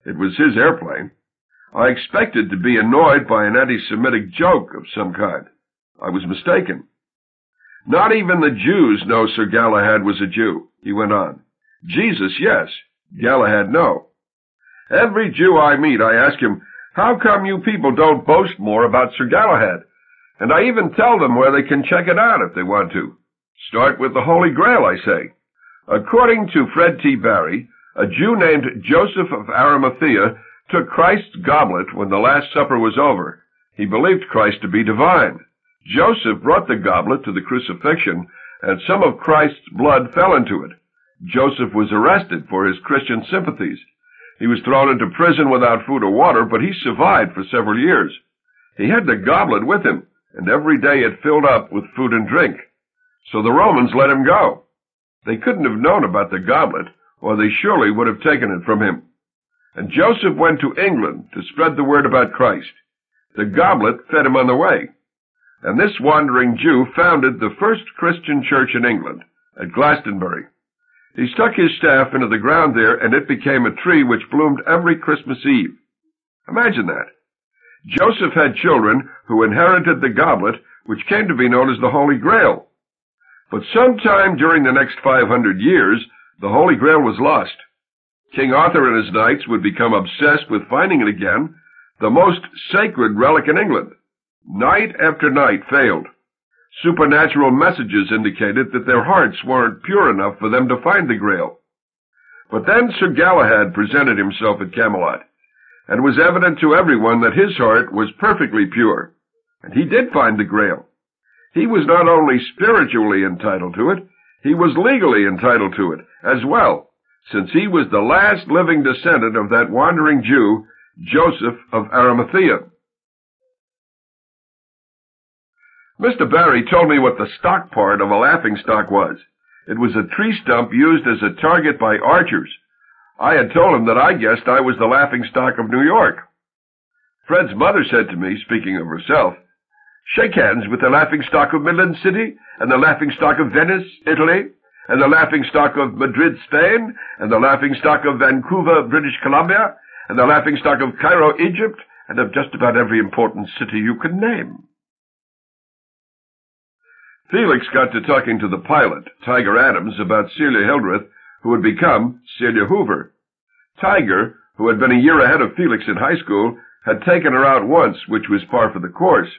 It was his airplane. I expected to be annoyed by an anti-Semitic joke of some kind. I was mistaken. Not even the Jews know Sir Galahad was a Jew, he went on. Jesus, yes. Galahad, no. Every Jew I meet, I ask him, how come you people don't boast more about Sir Galahad? And I even tell them where they can check it out if they want to. Start with the Holy Grail, I say. According to Fred T. Barry, a Jew named Joseph of Arimathea took Christ's goblet when the Last Supper was over. He believed Christ to be divine. Joseph brought the goblet to the crucifixion, and some of Christ's blood fell into it. Joseph was arrested for his Christian sympathies. He was thrown into prison without food or water, but he survived for several years. He had the goblet with him, and every day it filled up with food and drink. So the Romans let him go. They couldn't have known about the goblet, or they surely would have taken it from him. And Joseph went to England to spread the word about Christ. The goblet fed him on the way. and this wandering Jew founded the first Christian church in England, at Glastonbury. He stuck his staff into the ground there, and it became a tree which bloomed every Christmas Eve. Imagine that. Joseph had children who inherited the goblet, which came to be known as the Holy Grail. But sometime during the next 500 years, the Holy Grail was lost. King Arthur and his knights would become obsessed with finding it again, the most sacred relic in England. Night after night failed. Supernatural messages indicated that their hearts weren't pure enough for them to find the Grail. But then Sir Galahad presented himself at Camelot, and it was evident to everyone that his heart was perfectly pure. And he did find the Grail. He was not only spiritually entitled to it, he was legally entitled to it as well, since he was the last living descendant of that wandering Jew, Joseph of Arimathea. Mr. Barry told me what the stock part of a laughing stock was. It was a tree stump used as a target by archers. I had told him that I guessed I was the laughing stock of New York. Fred's mother said to me, speaking of herself, Shake hands with the laughing stock of Midland City, and the laughing stock of Venice, Italy, and the laughing stock of Madrid, Spain, and the laughing stock of Vancouver, British Columbia, and the laughing stock of Cairo, Egypt, and of just about every important city you can name. Felix got to talking to the pilot, Tiger Adams, about Celia Hildreth, who had become Celia Hoover. Tiger, who had been a year ahead of Felix in high school, had taken her out once, which was par for the course.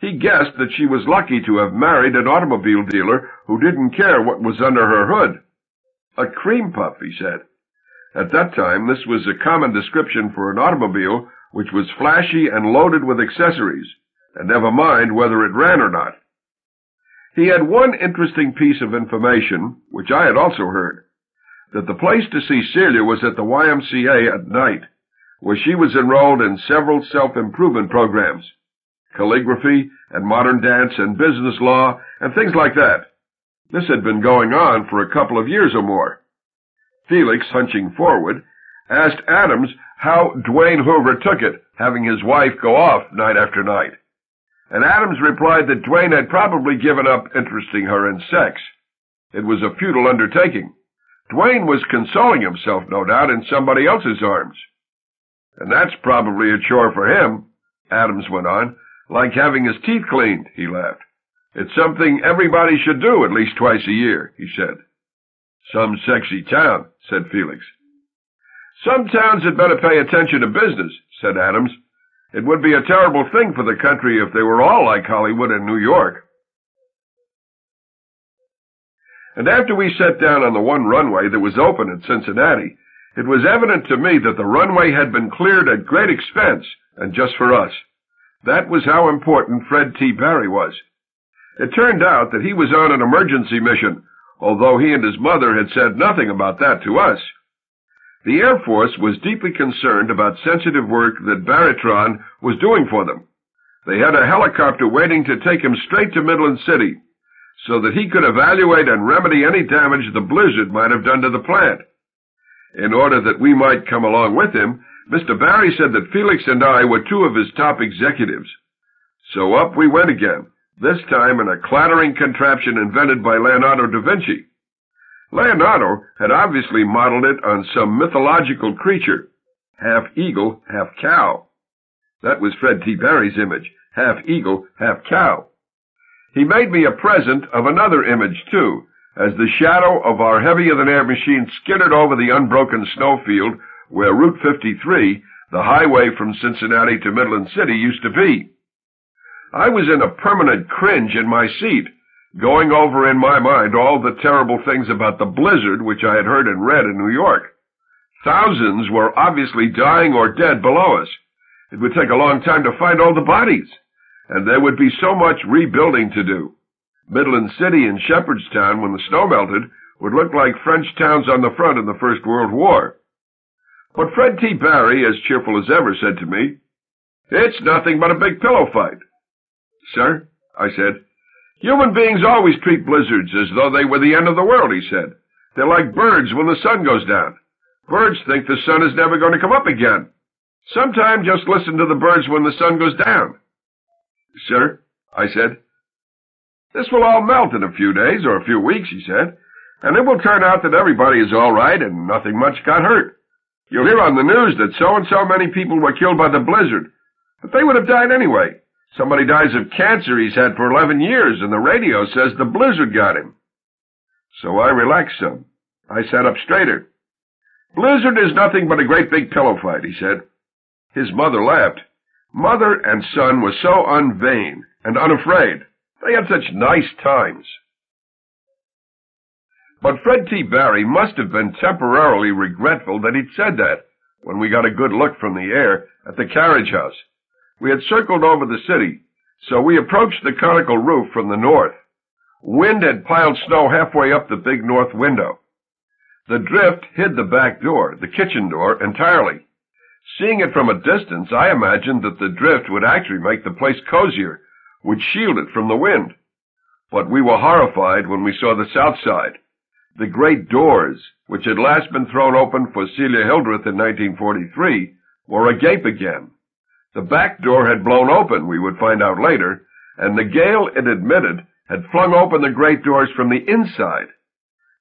He guessed that she was lucky to have married an automobile dealer who didn't care what was under her hood. A cream puff, he said. At that time, this was a common description for an automobile which was flashy and loaded with accessories, and never mind whether it ran or not. He had one interesting piece of information, which I had also heard, that the place to see Celia was at the YMCA at night, where she was enrolled in several self-improvement programs, calligraphy and modern dance and business law and things like that. This had been going on for a couple of years or more. Felix, hunching forward, asked Adams how Dwayne Hoover took it, having his wife go off night after night and Adams replied that Dwayne had probably given up interesting her in sex. It was a futile undertaking. Dwayne was consoling himself, no doubt, in somebody else's arms. And that's probably a chore for him, Adams went on, like having his teeth cleaned, he laughed. It's something everybody should do at least twice a year, he said. Some sexy town, said Felix. Some towns had better pay attention to business, said Adams. It would be a terrible thing for the country if they were all like Hollywood and New York. And after we sat down on the one runway that was open at Cincinnati, it was evident to me that the runway had been cleared at great expense and just for us. That was how important Fred T. Barry was. It turned out that he was on an emergency mission, although he and his mother had said nothing about that to us. The Air Force was deeply concerned about sensitive work that Barrytron was doing for them. They had a helicopter waiting to take him straight to Midland City so that he could evaluate and remedy any damage the blizzard might have done to the plant. In order that we might come along with him, Mr. Barry said that Felix and I were two of his top executives. So up we went again, this time in a clattering contraption invented by Leonardo da Vinci. Leonardo had obviously modeled it on some mythological creature, half eagle, half cow. That was Fred T. Barry's image, half eagle, half cow. He made me a present of another image, too, as the shadow of our heavier-than-air machine skittered over the unbroken snowfield where Route 53, the highway from Cincinnati to Midland City, used to be. I was in a permanent cringe in my seat, going over in my mind all the terrible things about the blizzard which I had heard and read in New York. Thousands were obviously dying or dead below us. It would take a long time to find all the bodies, and there would be so much rebuilding to do. Midland City and Shepherdstown, when the snow melted, would look like French towns on the front in the First World War. But Fred T. Barry, as cheerful as ever, said to me, It's nothing but a big pillow fight. Sir, I said, Human beings always treat blizzards as though they were the end of the world, he said. They're like birds when the sun goes down. Birds think the sun is never going to come up again. Sometime just listen to the birds when the sun goes down. Sir, I said. This will all melt in a few days or a few weeks, he said, and it will turn out that everybody is all right and nothing much got hurt. You'll hear on the news that so and so many people were killed by the blizzard, but they would have died anyway. Somebody dies of cancer he's had for 11 years, and the radio says the blizzard got him. So I relaxed some. I sat up straighter. Blizzard is nothing but a great big pillow fight, he said. His mother laughed. Mother and son were so unvain and unafraid. They had such nice times. But Fred T. Barry must have been temporarily regretful that he'd said that when we got a good look from the air at the carriage house. We had circled over the city, so we approached the conical roof from the north. Wind had piled snow halfway up the big north window. The drift hid the back door, the kitchen door, entirely. Seeing it from a distance, I imagined that the drift would actually make the place cozier, would shield it from the wind. But we were horrified when we saw the south side. The great doors, which had last been thrown open for Celia Hildreth in 1943, were agape again. The back door had blown open, we would find out later, and the gale, it admitted, had flung open the great doors from the inside.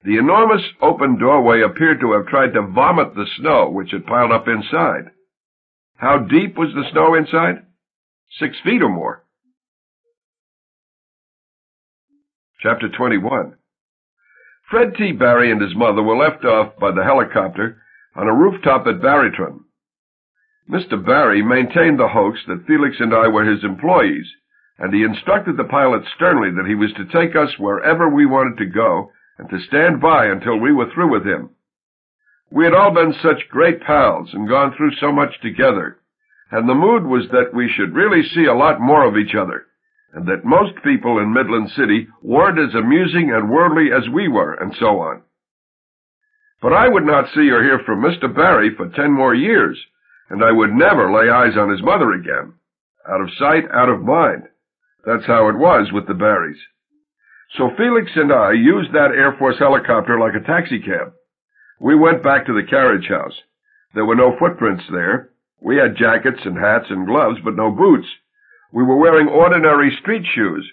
The enormous open doorway appeared to have tried to vomit the snow which had piled up inside. How deep was the snow inside? Six feet or more. Chapter 21 Fred T. Barry and his mother were left off by the helicopter on a rooftop at Barrytron. Mr. Barry maintained the hoax that Felix and I were his employees, and he instructed the pilot sternly that he was to take us wherever we wanted to go and to stand by until we were through with him. We had all been such great pals and gone through so much together, and the mood was that we should really see a lot more of each other, and that most people in Midland City weren't as amusing and worldly as we were, and so on. But I would not see or hear from Mr. Barry for ten more years, and I would never lay eyes on his mother again. Out of sight, out of mind. That's how it was with the Barrys. So Felix and I used that Air Force helicopter like a taxicab. We went back to the carriage house. There were no footprints there. We had jackets and hats and gloves, but no boots. We were wearing ordinary street shoes,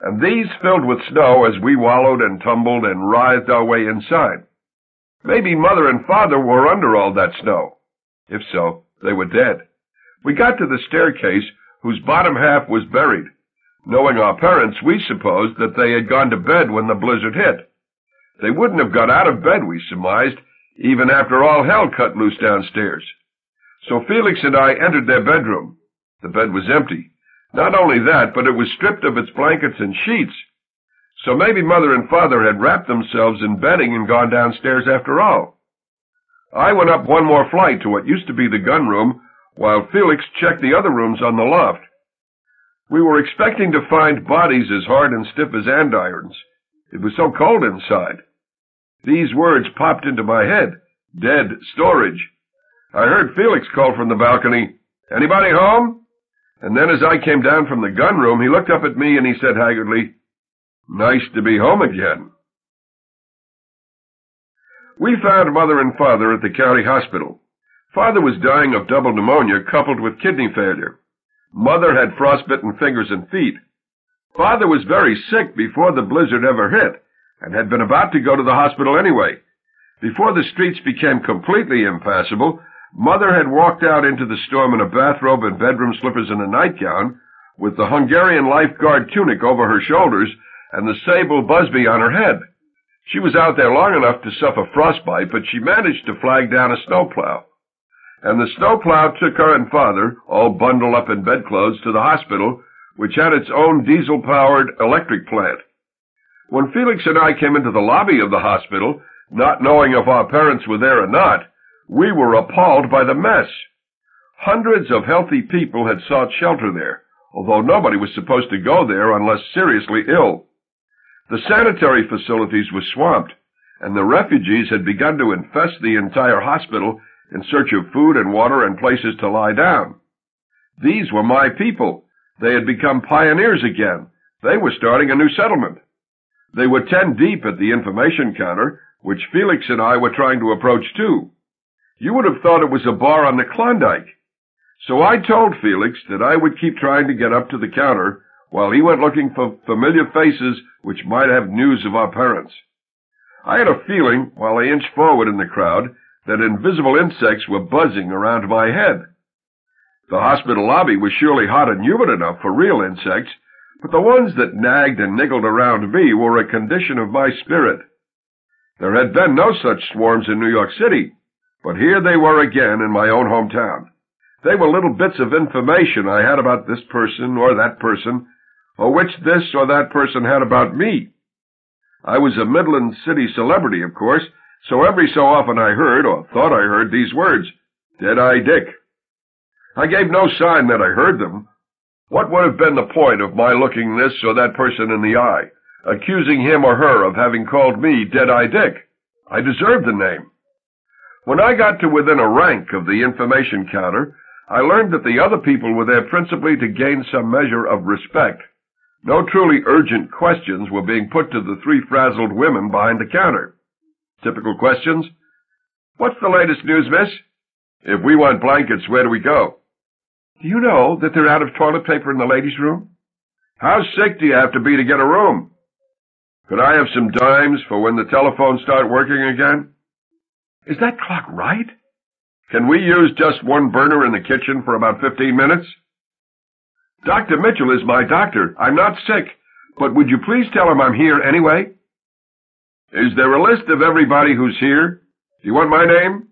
and these filled with snow as we wallowed and tumbled and writhed our way inside. Maybe mother and father were under all that snow. If so, they were dead. We got to the staircase, whose bottom half was buried. Knowing our parents, we supposed that they had gone to bed when the blizzard hit. They wouldn't have got out of bed, we surmised, even after all hell cut loose downstairs. So Felix and I entered their bedroom. The bed was empty. Not only that, but it was stripped of its blankets and sheets. So maybe mother and father had wrapped themselves in bedding and gone downstairs after all. I went up one more flight to what used to be the gun room, while Felix checked the other rooms on the loft. We were expecting to find bodies as hard and stiff as andirons. It was so cold inside. These words popped into my head. Dead storage. I heard Felix call from the balcony, Anybody home? And then as I came down from the gun room, he looked up at me and he said haggardly, Nice to be home again. We found mother and father at the county hospital. Father was dying of double pneumonia coupled with kidney failure. Mother had frostbitten fingers and feet. Father was very sick before the blizzard ever hit, and had been about to go to the hospital anyway. Before the streets became completely impassable, Mother had walked out into the storm in a bathrobe and bedroom slippers and a nightgown, with the Hungarian lifeguard tunic over her shoulders and the sable busby on her head. She was out there long enough to suffer frostbite, but she managed to flag down a snowplow. And the snowplow took her and father, all bundled up in bedclothes, to the hospital, which had its own diesel-powered electric plant. When Felix and I came into the lobby of the hospital, not knowing if our parents were there or not, we were appalled by the mess. Hundreds of healthy people had sought shelter there, although nobody was supposed to go there unless seriously ill. The sanitary facilities were swamped, and the refugees had begun to infest the entire hospital in search of food and water and places to lie down. These were my people. They had become pioneers again. They were starting a new settlement. They were ten deep at the information counter, which Felix and I were trying to approach too. You would have thought it was a bar on the Klondike. So I told Felix that I would keep trying to get up to the counter while he went looking for familiar faces which might have news of our parents. I had a feeling, while I inched forward in the crowd, that invisible insects were buzzing around my head. The hospital lobby was surely hot and humid enough for real insects, but the ones that nagged and niggled around me were a condition of my spirit. There had been no such swarms in New York City, but here they were again in my own hometown. They were little bits of information I had about this person or that person, or which this or that person had about me. I was a Midland city celebrity, of course, so every so often I heard, or thought I heard, these words, Dead-Eye Dick. I gave no sign that I heard them. What would have been the point of my looking this or that person in the eye, accusing him or her of having called me Dead-Eye Dick? I deserved the name. When I got to within a rank of the information counter, I learned that the other people were there principally to gain some measure of respect. No truly urgent questions were being put to the three frazzled women behind the counter. Typical questions. What's the latest news, miss? If we want blankets, where do we go? Do you know that they're out of toilet paper in the ladies' room? How sick do you have to be to get a room? Could I have some dimes for when the telephones start working again? Is that clock right? Can we use just one burner in the kitchen for about fifteen minutes? Dr. Mitchell is my doctor. I'm not sick, but would you please tell him I'm here anyway? Is there a list of everybody who's here? Do you want my name?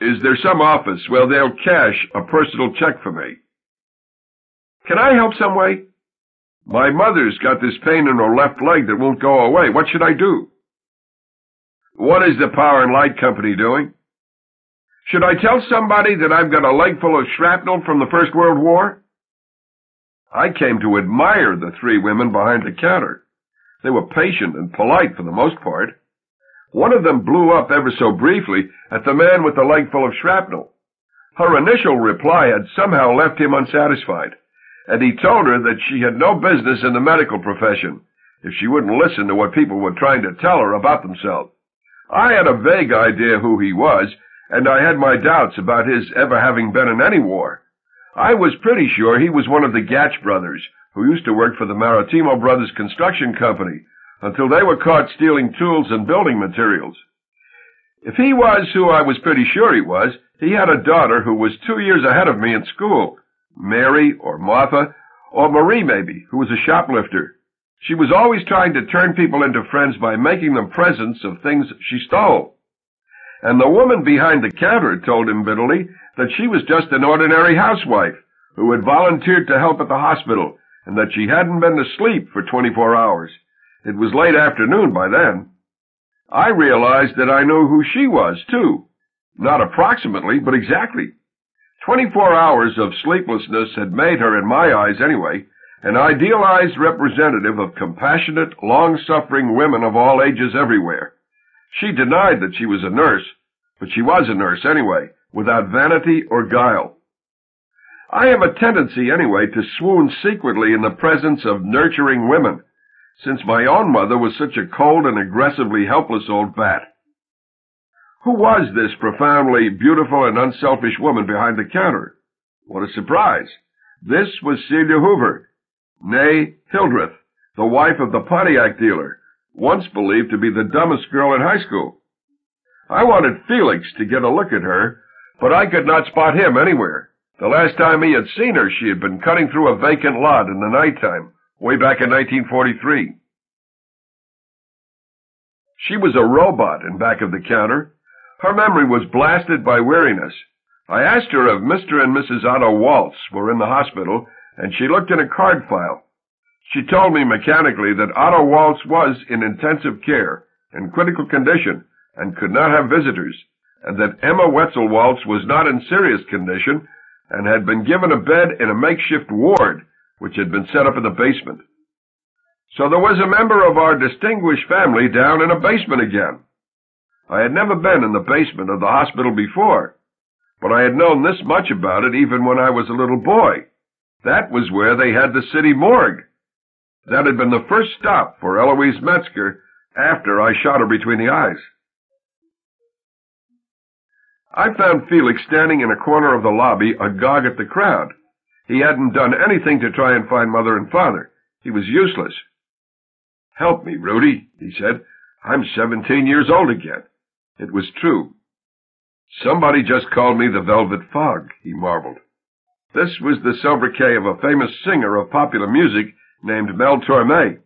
Is there some office where they'll cash a personal check for me? Can I help some way? My mother's got this pain in her left leg that won't go away. What should I do? What is the Power and Light Company doing? Should I tell somebody that I've got a leg full of shrapnel from the First World War? I came to admire the three women behind the counter. They were patient and polite for the most part. One of them blew up ever so briefly at the man with the leg full of shrapnel. Her initial reply had somehow left him unsatisfied, and he told her that she had no business in the medical profession if she wouldn't listen to what people were trying to tell her about themselves. I had a vague idea who he was, and I had my doubts about his ever having been in any war. I was pretty sure he was one of the Gatch brothers, who used to work for the Maritimo Brothers Construction Company, until they were caught stealing tools and building materials. If he was who I was pretty sure he was, he had a daughter who was two years ahead of me in school. Mary, or Martha, or Marie maybe, who was a shoplifter. She was always trying to turn people into friends by making them presents of things she stole. And the woman behind the counter told him bitterly that she was just an ordinary housewife who had volunteered to help at the hospital and that she hadn't been to sleep for 24 hours. It was late afternoon by then. I realized that I knew who she was, too. Not approximately, but exactly. Twenty-four hours of sleeplessness had made her, in my eyes anyway, an idealized representative of compassionate, long-suffering women of all ages everywhere. She denied that she was a nurse, but she was a nurse anyway, without vanity or guile. I have a tendency anyway to swoon secretly in the presence of nurturing women, since my own mother was such a cold and aggressively helpless old bat. Who was this profoundly beautiful and unselfish woman behind the counter? What a surprise! This was Celia Hoover, née Hildreth, the wife of the Pontiac dealer, once believed to be the dumbest girl in high school. I wanted Felix to get a look at her, but I could not spot him anywhere. The last time he had seen her, she had been cutting through a vacant lot in the nighttime, way back in 1943. She was a robot in back of the counter. Her memory was blasted by weariness. I asked her if Mr. and Mrs. Otto Waltz were in the hospital, and she looked in a card file. She told me mechanically that Otto Waltz was in intensive care, in critical condition, and could not have visitors, and that Emma Wetzel Waltz was not in serious condition, and had been given a bed in a makeshift ward which had been set up in the basement. So there was a member of our distinguished family down in a basement again. I had never been in the basement of the hospital before, but I had known this much about it even when I was a little boy. That was where they had the city morgue. That had been the first stop for Eloise Metzger after I shot her between the eyes. I found Felix standing in a corner of the lobby agog at the crowd. He hadn't done anything to try and find mother and father. He was useless. Help me, Rudy, he said. I'm seventeen years old again. It was true. Somebody just called me the Velvet Fog, he marveled. This was the sobriquet of a famous singer of popular music named Mel Torme.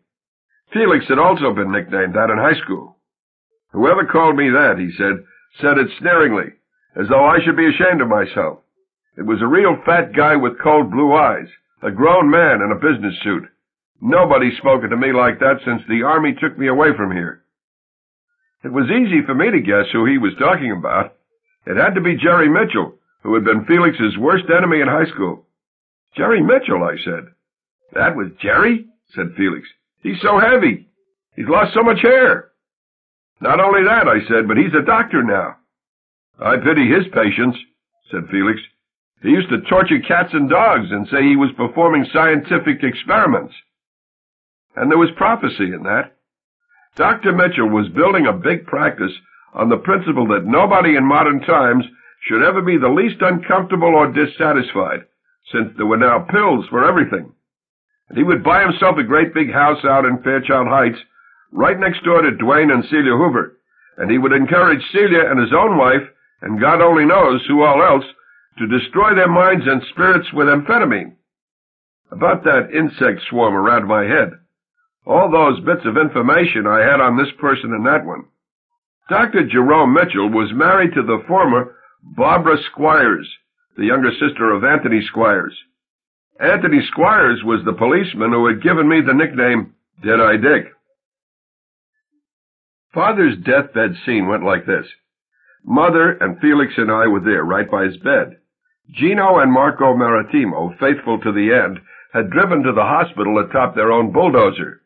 Felix had also been nicknamed that in high school. Whoever called me that, he said, said it sneeringly, as though I should be ashamed of myself. It was a real fat guy with cold blue eyes, a grown man in a business suit. Nobody's spoken to me like that since the army took me away from here. It was easy for me to guess who he was talking about. It had to be Jerry Mitchell, who had been Felix's worst enemy in high school. Jerry Mitchell, I said. That was Jerry? said Felix. He's so heavy. He's lost so much hair. Not only that, I said, but he's a doctor now. I pity his patients, said Felix. He used to torture cats and dogs and say he was performing scientific experiments. And there was prophecy in that. Dr. Mitchell was building a big practice on the principle that nobody in modern times should ever be the least uncomfortable or dissatisfied, since there were now pills for everything. And he would buy himself a great big house out in Fairchild Heights, right next door to Dwayne and Celia Hoover, and he would encourage Celia and his own wife, and God only knows who all else, to destroy their minds and spirits with amphetamine. About that insect swarm around my head, all those bits of information I had on this person and that one. Dr. Jerome Mitchell was married to the former Barbara Squires, the younger sister of Anthony Squires. Anthony Squires was the policeman who had given me the nickname Dead-Eye Dick. Father's deathbed scene went like this. Mother and Felix and I were there right by his bed. Gino and Marco Maritimo, faithful to the end, had driven to the hospital atop their own bulldozer.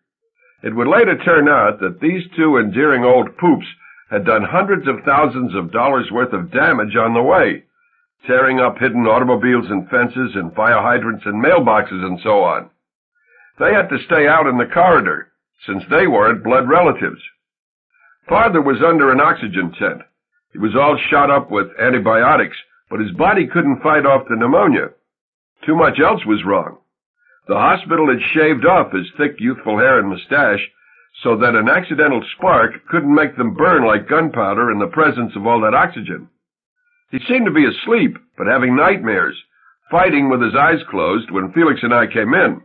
It would later turn out that these two endearing old poops had done hundreds of thousands of dollars worth of damage on the way, tearing up hidden automobiles and fences and fire hydrants and mailboxes and so on. They had to stay out in the corridor, since they weren't blood relatives. Father was under an oxygen tent. He was all shot up with antibiotics, but his body couldn't fight off the pneumonia. Too much else was wrong. The hospital had shaved off his thick youthful hair and mustache so that an accidental spark couldn't make them burn like gunpowder in the presence of all that oxygen. He seemed to be asleep, but having nightmares, fighting with his eyes closed when Felix and I came in.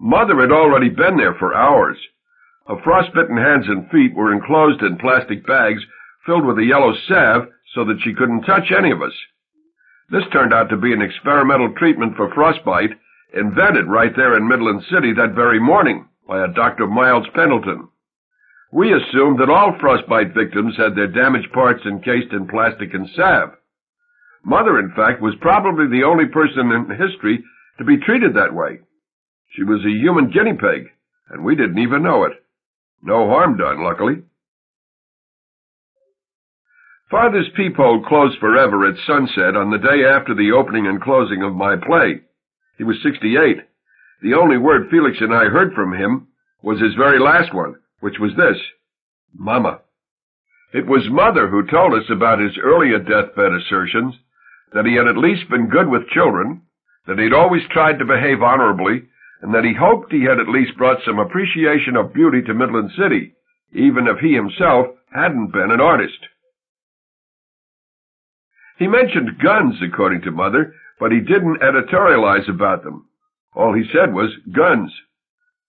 Mother had already been there for hours. Her frostbitten hands and feet were enclosed in plastic bags filled with a yellow salve so that she couldn't touch any of us. This turned out to be an experimental treatment for frostbite invented right there in Midland City that very morning by a Dr. Miles Pendleton. We assumed that all frostbite victims had their damaged parts encased in plastic and salve. Mother, in fact, was probably the only person in history to be treated that way. She was a human guinea pig, and we didn't even know it. No harm done, luckily. Father's peephole closed forever at sunset on the day after the opening and closing of my play. He was 68. The only word Felix and I heard from him was his very last one, which was this, Mama. It was Mother who told us about his earlier deathbed assertions, that he had at least been good with children, that he'd always tried to behave honorably, and that he hoped he had at least brought some appreciation of beauty to Midland City, even if he himself hadn't been an artist. He mentioned guns, according to Mother, but he didn't editorialize about them. All he said was guns.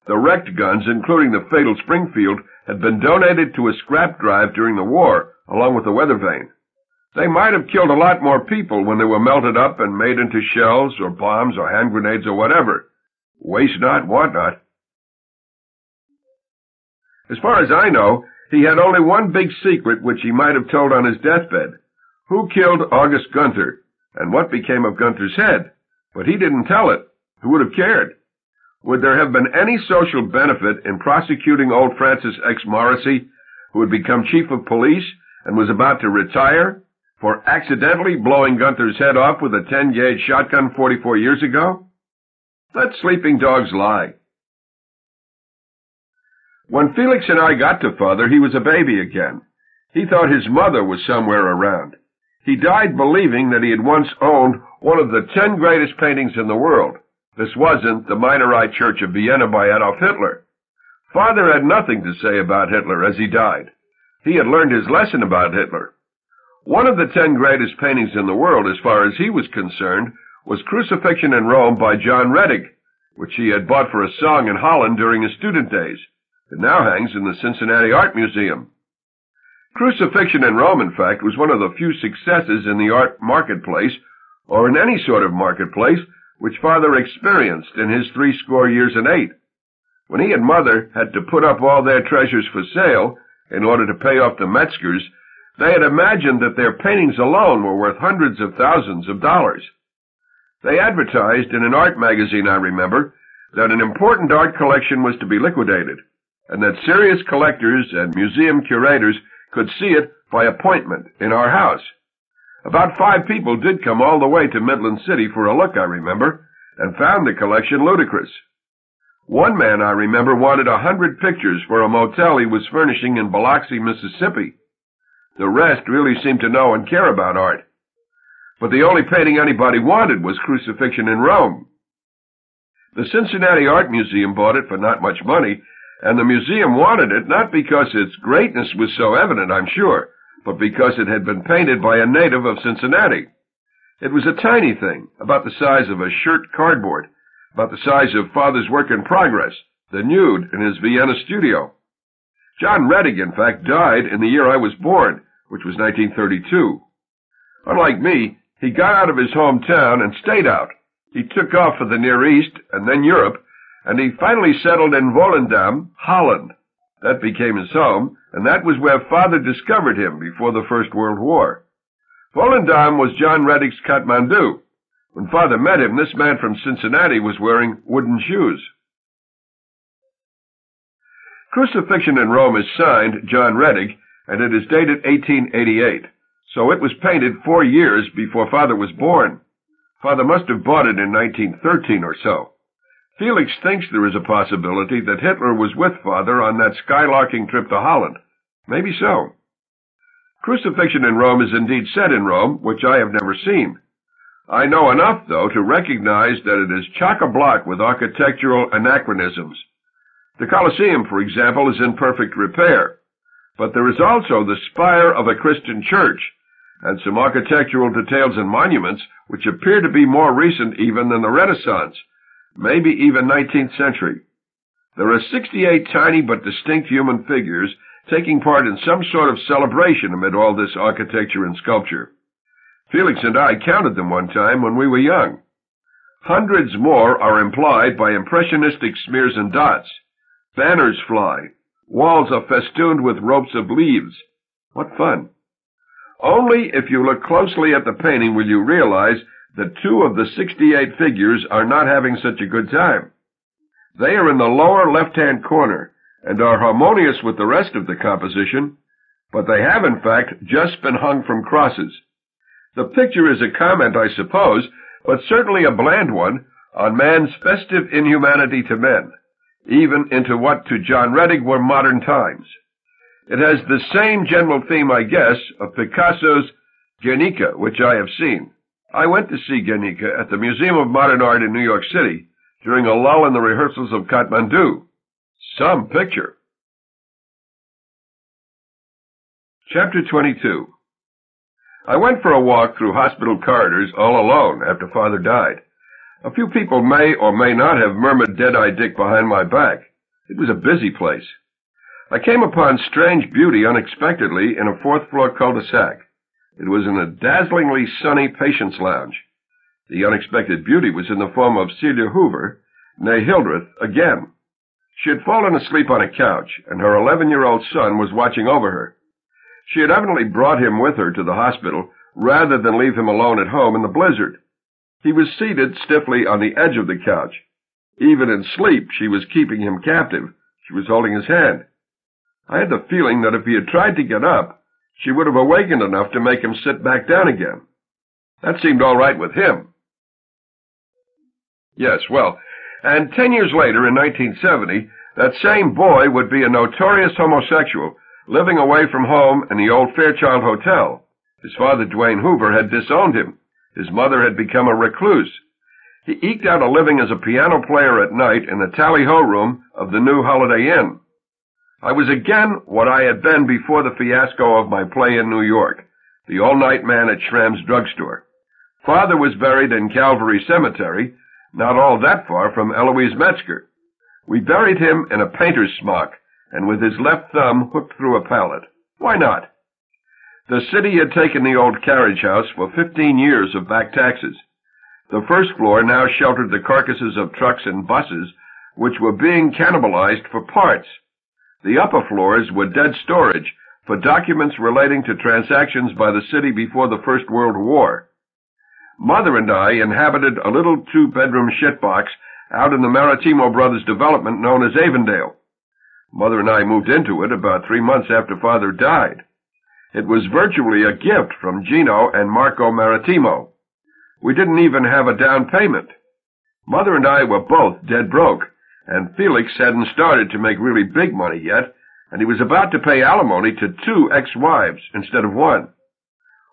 The wrecked guns, including the fatal Springfield, had been donated to a scrap drive during the war, along with the weather vane. They might have killed a lot more people when they were melted up and made into shells or bombs or hand grenades or whatever. Waste not, want not. As far as I know, he had only one big secret which he might have told on his deathbed. Who killed August Gunther? and what became of Gunther's head, but he didn't tell it. Who would have cared? Would there have been any social benefit in prosecuting old Francis X. Morrissey, who had become chief of police and was about to retire, for accidentally blowing Gunther's head off with a 10-gauge shotgun 44 years ago? Let sleeping dogs lie. When Felix and I got to father, he was a baby again. He thought his mother was somewhere around. He died believing that he had once owned one of the ten greatest paintings in the world. This wasn't the Minorite Church of Vienna by Adolf Hitler. Father had nothing to say about Hitler as he died. He had learned his lesson about Hitler. One of the ten greatest paintings in the world, as far as he was concerned, was Crucifixion in Rome by John Rettig, which he had bought for a song in Holland during his student days. It now hangs in the Cincinnati Art Museum. Crucifixion in Rome, in fact, was one of the few successes in the art marketplace, or in any sort of marketplace, which father experienced in his threescore years and eight. When he and mother had to put up all their treasures for sale in order to pay off the Metzgers, they had imagined that their paintings alone were worth hundreds of thousands of dollars. They advertised in an art magazine, I remember, that an important art collection was to be liquidated, and that serious collectors and museum curators could see it by appointment in our house. About five people did come all the way to Midland City for a look, I remember, and found the collection ludicrous. One man, I remember, wanted a hundred pictures for a motel he was furnishing in Biloxi, Mississippi. The rest really seemed to know and care about art. But the only painting anybody wanted was Crucifixion in Rome. The Cincinnati Art Museum bought it for not much money, and the museum wanted it not because its greatness was so evident, I'm sure, but because it had been painted by a native of Cincinnati. It was a tiny thing, about the size of a shirt cardboard, about the size of Father's work in progress, the nude in his Vienna studio. John Rettig, in fact, died in the year I was born, which was 1932. Unlike me, he got out of his hometown and stayed out. He took off for the Near East and then Europe, and he finally settled in Volendam, Holland. That became his home, and that was where father discovered him before the First World War. Volendam was John Rettig's Kathmandu. When father met him, this man from Cincinnati was wearing wooden shoes. Crucifixion in Rome is signed John Rettig, and it is dated 1888, so it was painted four years before father was born. Father must have bought it in 1913 or so. Felix thinks there is a possibility that Hitler was with Father on that skylarking trip to Holland. Maybe so. Crucifixion in Rome is indeed set in Rome, which I have never seen. I know enough, though, to recognize that it is chock-a-block with architectural anachronisms. The Colosseum, for example, is in perfect repair. But there is also the spire of a Christian church, and some architectural details and monuments which appear to be more recent even than the Renaissance, maybe even 19th century. There are 68 tiny but distinct human figures taking part in some sort of celebration amid all this architecture and sculpture. Felix and I counted them one time when we were young. Hundreds more are implied by impressionistic smears and dots. Banners fly. Walls are festooned with ropes of leaves. What fun. Only if you look closely at the painting will you realize that two of the 68 figures are not having such a good time. They are in the lower left-hand corner and are harmonious with the rest of the composition, but they have in fact just been hung from crosses. The picture is a comment, I suppose, but certainly a bland one, on man's festive inhumanity to men, even into what to John Rettig were modern times. It has the same general theme, I guess, of Picasso's Guernica, which I have seen. I went to see Guernica at the Museum of Modern Art in New York City during a lull in the rehearsals of Kathmandu. Some picture. Chapter 22 I went for a walk through hospital corridors all alone after father died. A few people may or may not have murmured Dead-Eye Dick behind my back. It was a busy place. I came upon strange beauty unexpectedly in a fourth floor cul-de-sac. It was in a dazzlingly sunny patient's lounge. The unexpected beauty was in the form of Celia Hoover, née Hildreth, again. She had fallen asleep on a couch, and her eleven-year-old son was watching over her. She had evidently brought him with her to the hospital rather than leave him alone at home in the blizzard. He was seated stiffly on the edge of the couch. Even in sleep, she was keeping him captive. She was holding his hand. I had the feeling that if he had tried to get up, she would have awakened enough to make him sit back down again. That seemed all right with him. Yes, well, and ten years later, in 1970, that same boy would be a notorious homosexual living away from home in the old Fairchild Hotel, His father, Dwayne Hoover, had disowned him. His mother had become a recluse. He eked out a living as a piano player at night in the tally-ho room of the new Holiday Inn. I was again what I had been before the fiasco of my play in New York, the all-night man at Schramm's drugstore. Father was buried in Calvary Cemetery, not all that far from Eloise Metzger. We buried him in a painter's smock, and with his left thumb hooked through a pallet. Why not? The city had taken the old carriage house for fifteen years of back taxes. The first floor now sheltered the carcasses of trucks and buses, which were being cannibalized for parts. The upper floors were dead storage for documents relating to transactions by the city before the First World War. Mother and I inhabited a little two-bedroom shitbox out in the Maritimo Brothers development known as Avondale. Mother and I moved into it about three months after Father died. It was virtually a gift from Gino and Marco Maritimo. We didn't even have a down payment. Mother and I were both dead broke, and Felix hadn't started to make really big money yet, and he was about to pay alimony to two ex-wives instead of one.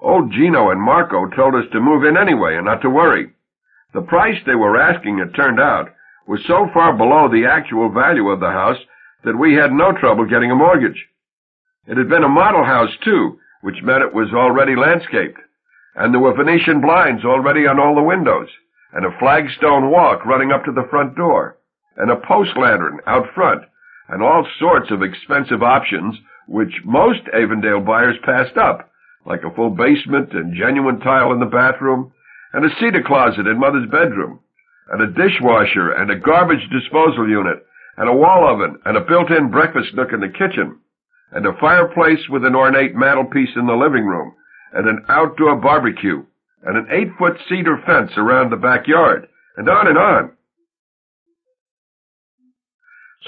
Old Gino and Marco told us to move in anyway and not to worry. The price they were asking, it turned out, was so far below the actual value of the house that we had no trouble getting a mortgage. It had been a model house, too, which meant it was already landscaped, and there were Venetian blinds already on all the windows, and a flagstone walk running up to the front door, and a post lantern out front, and all sorts of expensive options which most Avondale buyers passed up, like a full basement and genuine tile in the bathroom, and a cedar closet in Mother's bedroom, and a dishwasher and a garbage disposal unit, and a wall oven, and a built-in breakfast nook in the kitchen, and a fireplace with an ornate mantelpiece in the living room, and an outdoor barbecue, and an eight-foot cedar fence around the backyard, and on and on.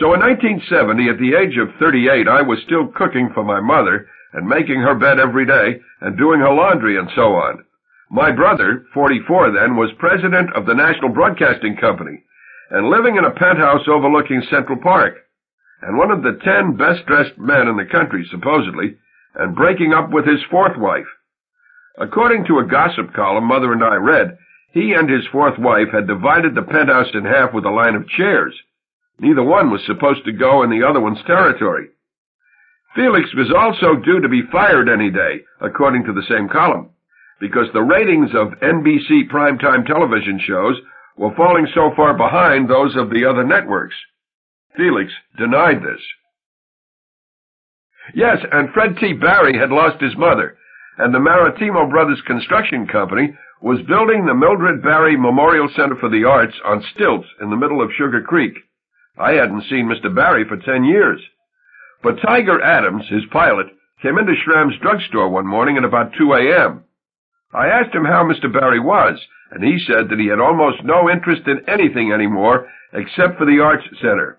So in 1970, at the age of 38, I was still cooking for my mother and making her bed every day and doing her laundry and so on. My brother, 44 then, was president of the National Broadcasting Company and living in a penthouse overlooking Central Park and one of the ten best-dressed men in the country, supposedly, and breaking up with his fourth wife. According to a gossip column Mother and I read, he and his fourth wife had divided the penthouse in half with a line of chairs. Neither one was supposed to go in the other one's territory. Felix was also due to be fired any day, according to the same column, because the ratings of NBC primetime television shows were falling so far behind those of the other networks. Felix denied this. Yes, and Fred T. Barry had lost his mother, and the Maritimo Brothers Construction Company was building the Mildred Barry Memorial Center for the Arts on stilts in the middle of Sugar Creek. I hadn't seen Mr. Barry for ten years. But Tiger Adams, his pilot, came into Schramm's drugstore one morning at about 2 a.m. I asked him how Mr. Barry was, and he said that he had almost no interest in anything anymore except for the Arts Center.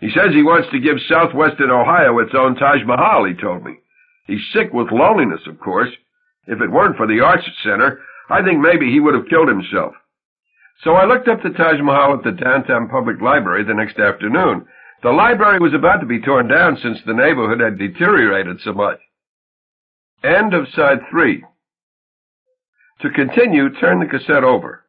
He says he wants to give southwestern Ohio its own Taj Mahal, he told me. He's sick with loneliness, of course. If it weren't for the Arts Center, I think maybe he would have killed himself. So I looked up the Taj Mahal at the downtown public library the next afternoon. The library was about to be torn down since the neighborhood had deteriorated so much. End of side three. To continue, turn the cassette over.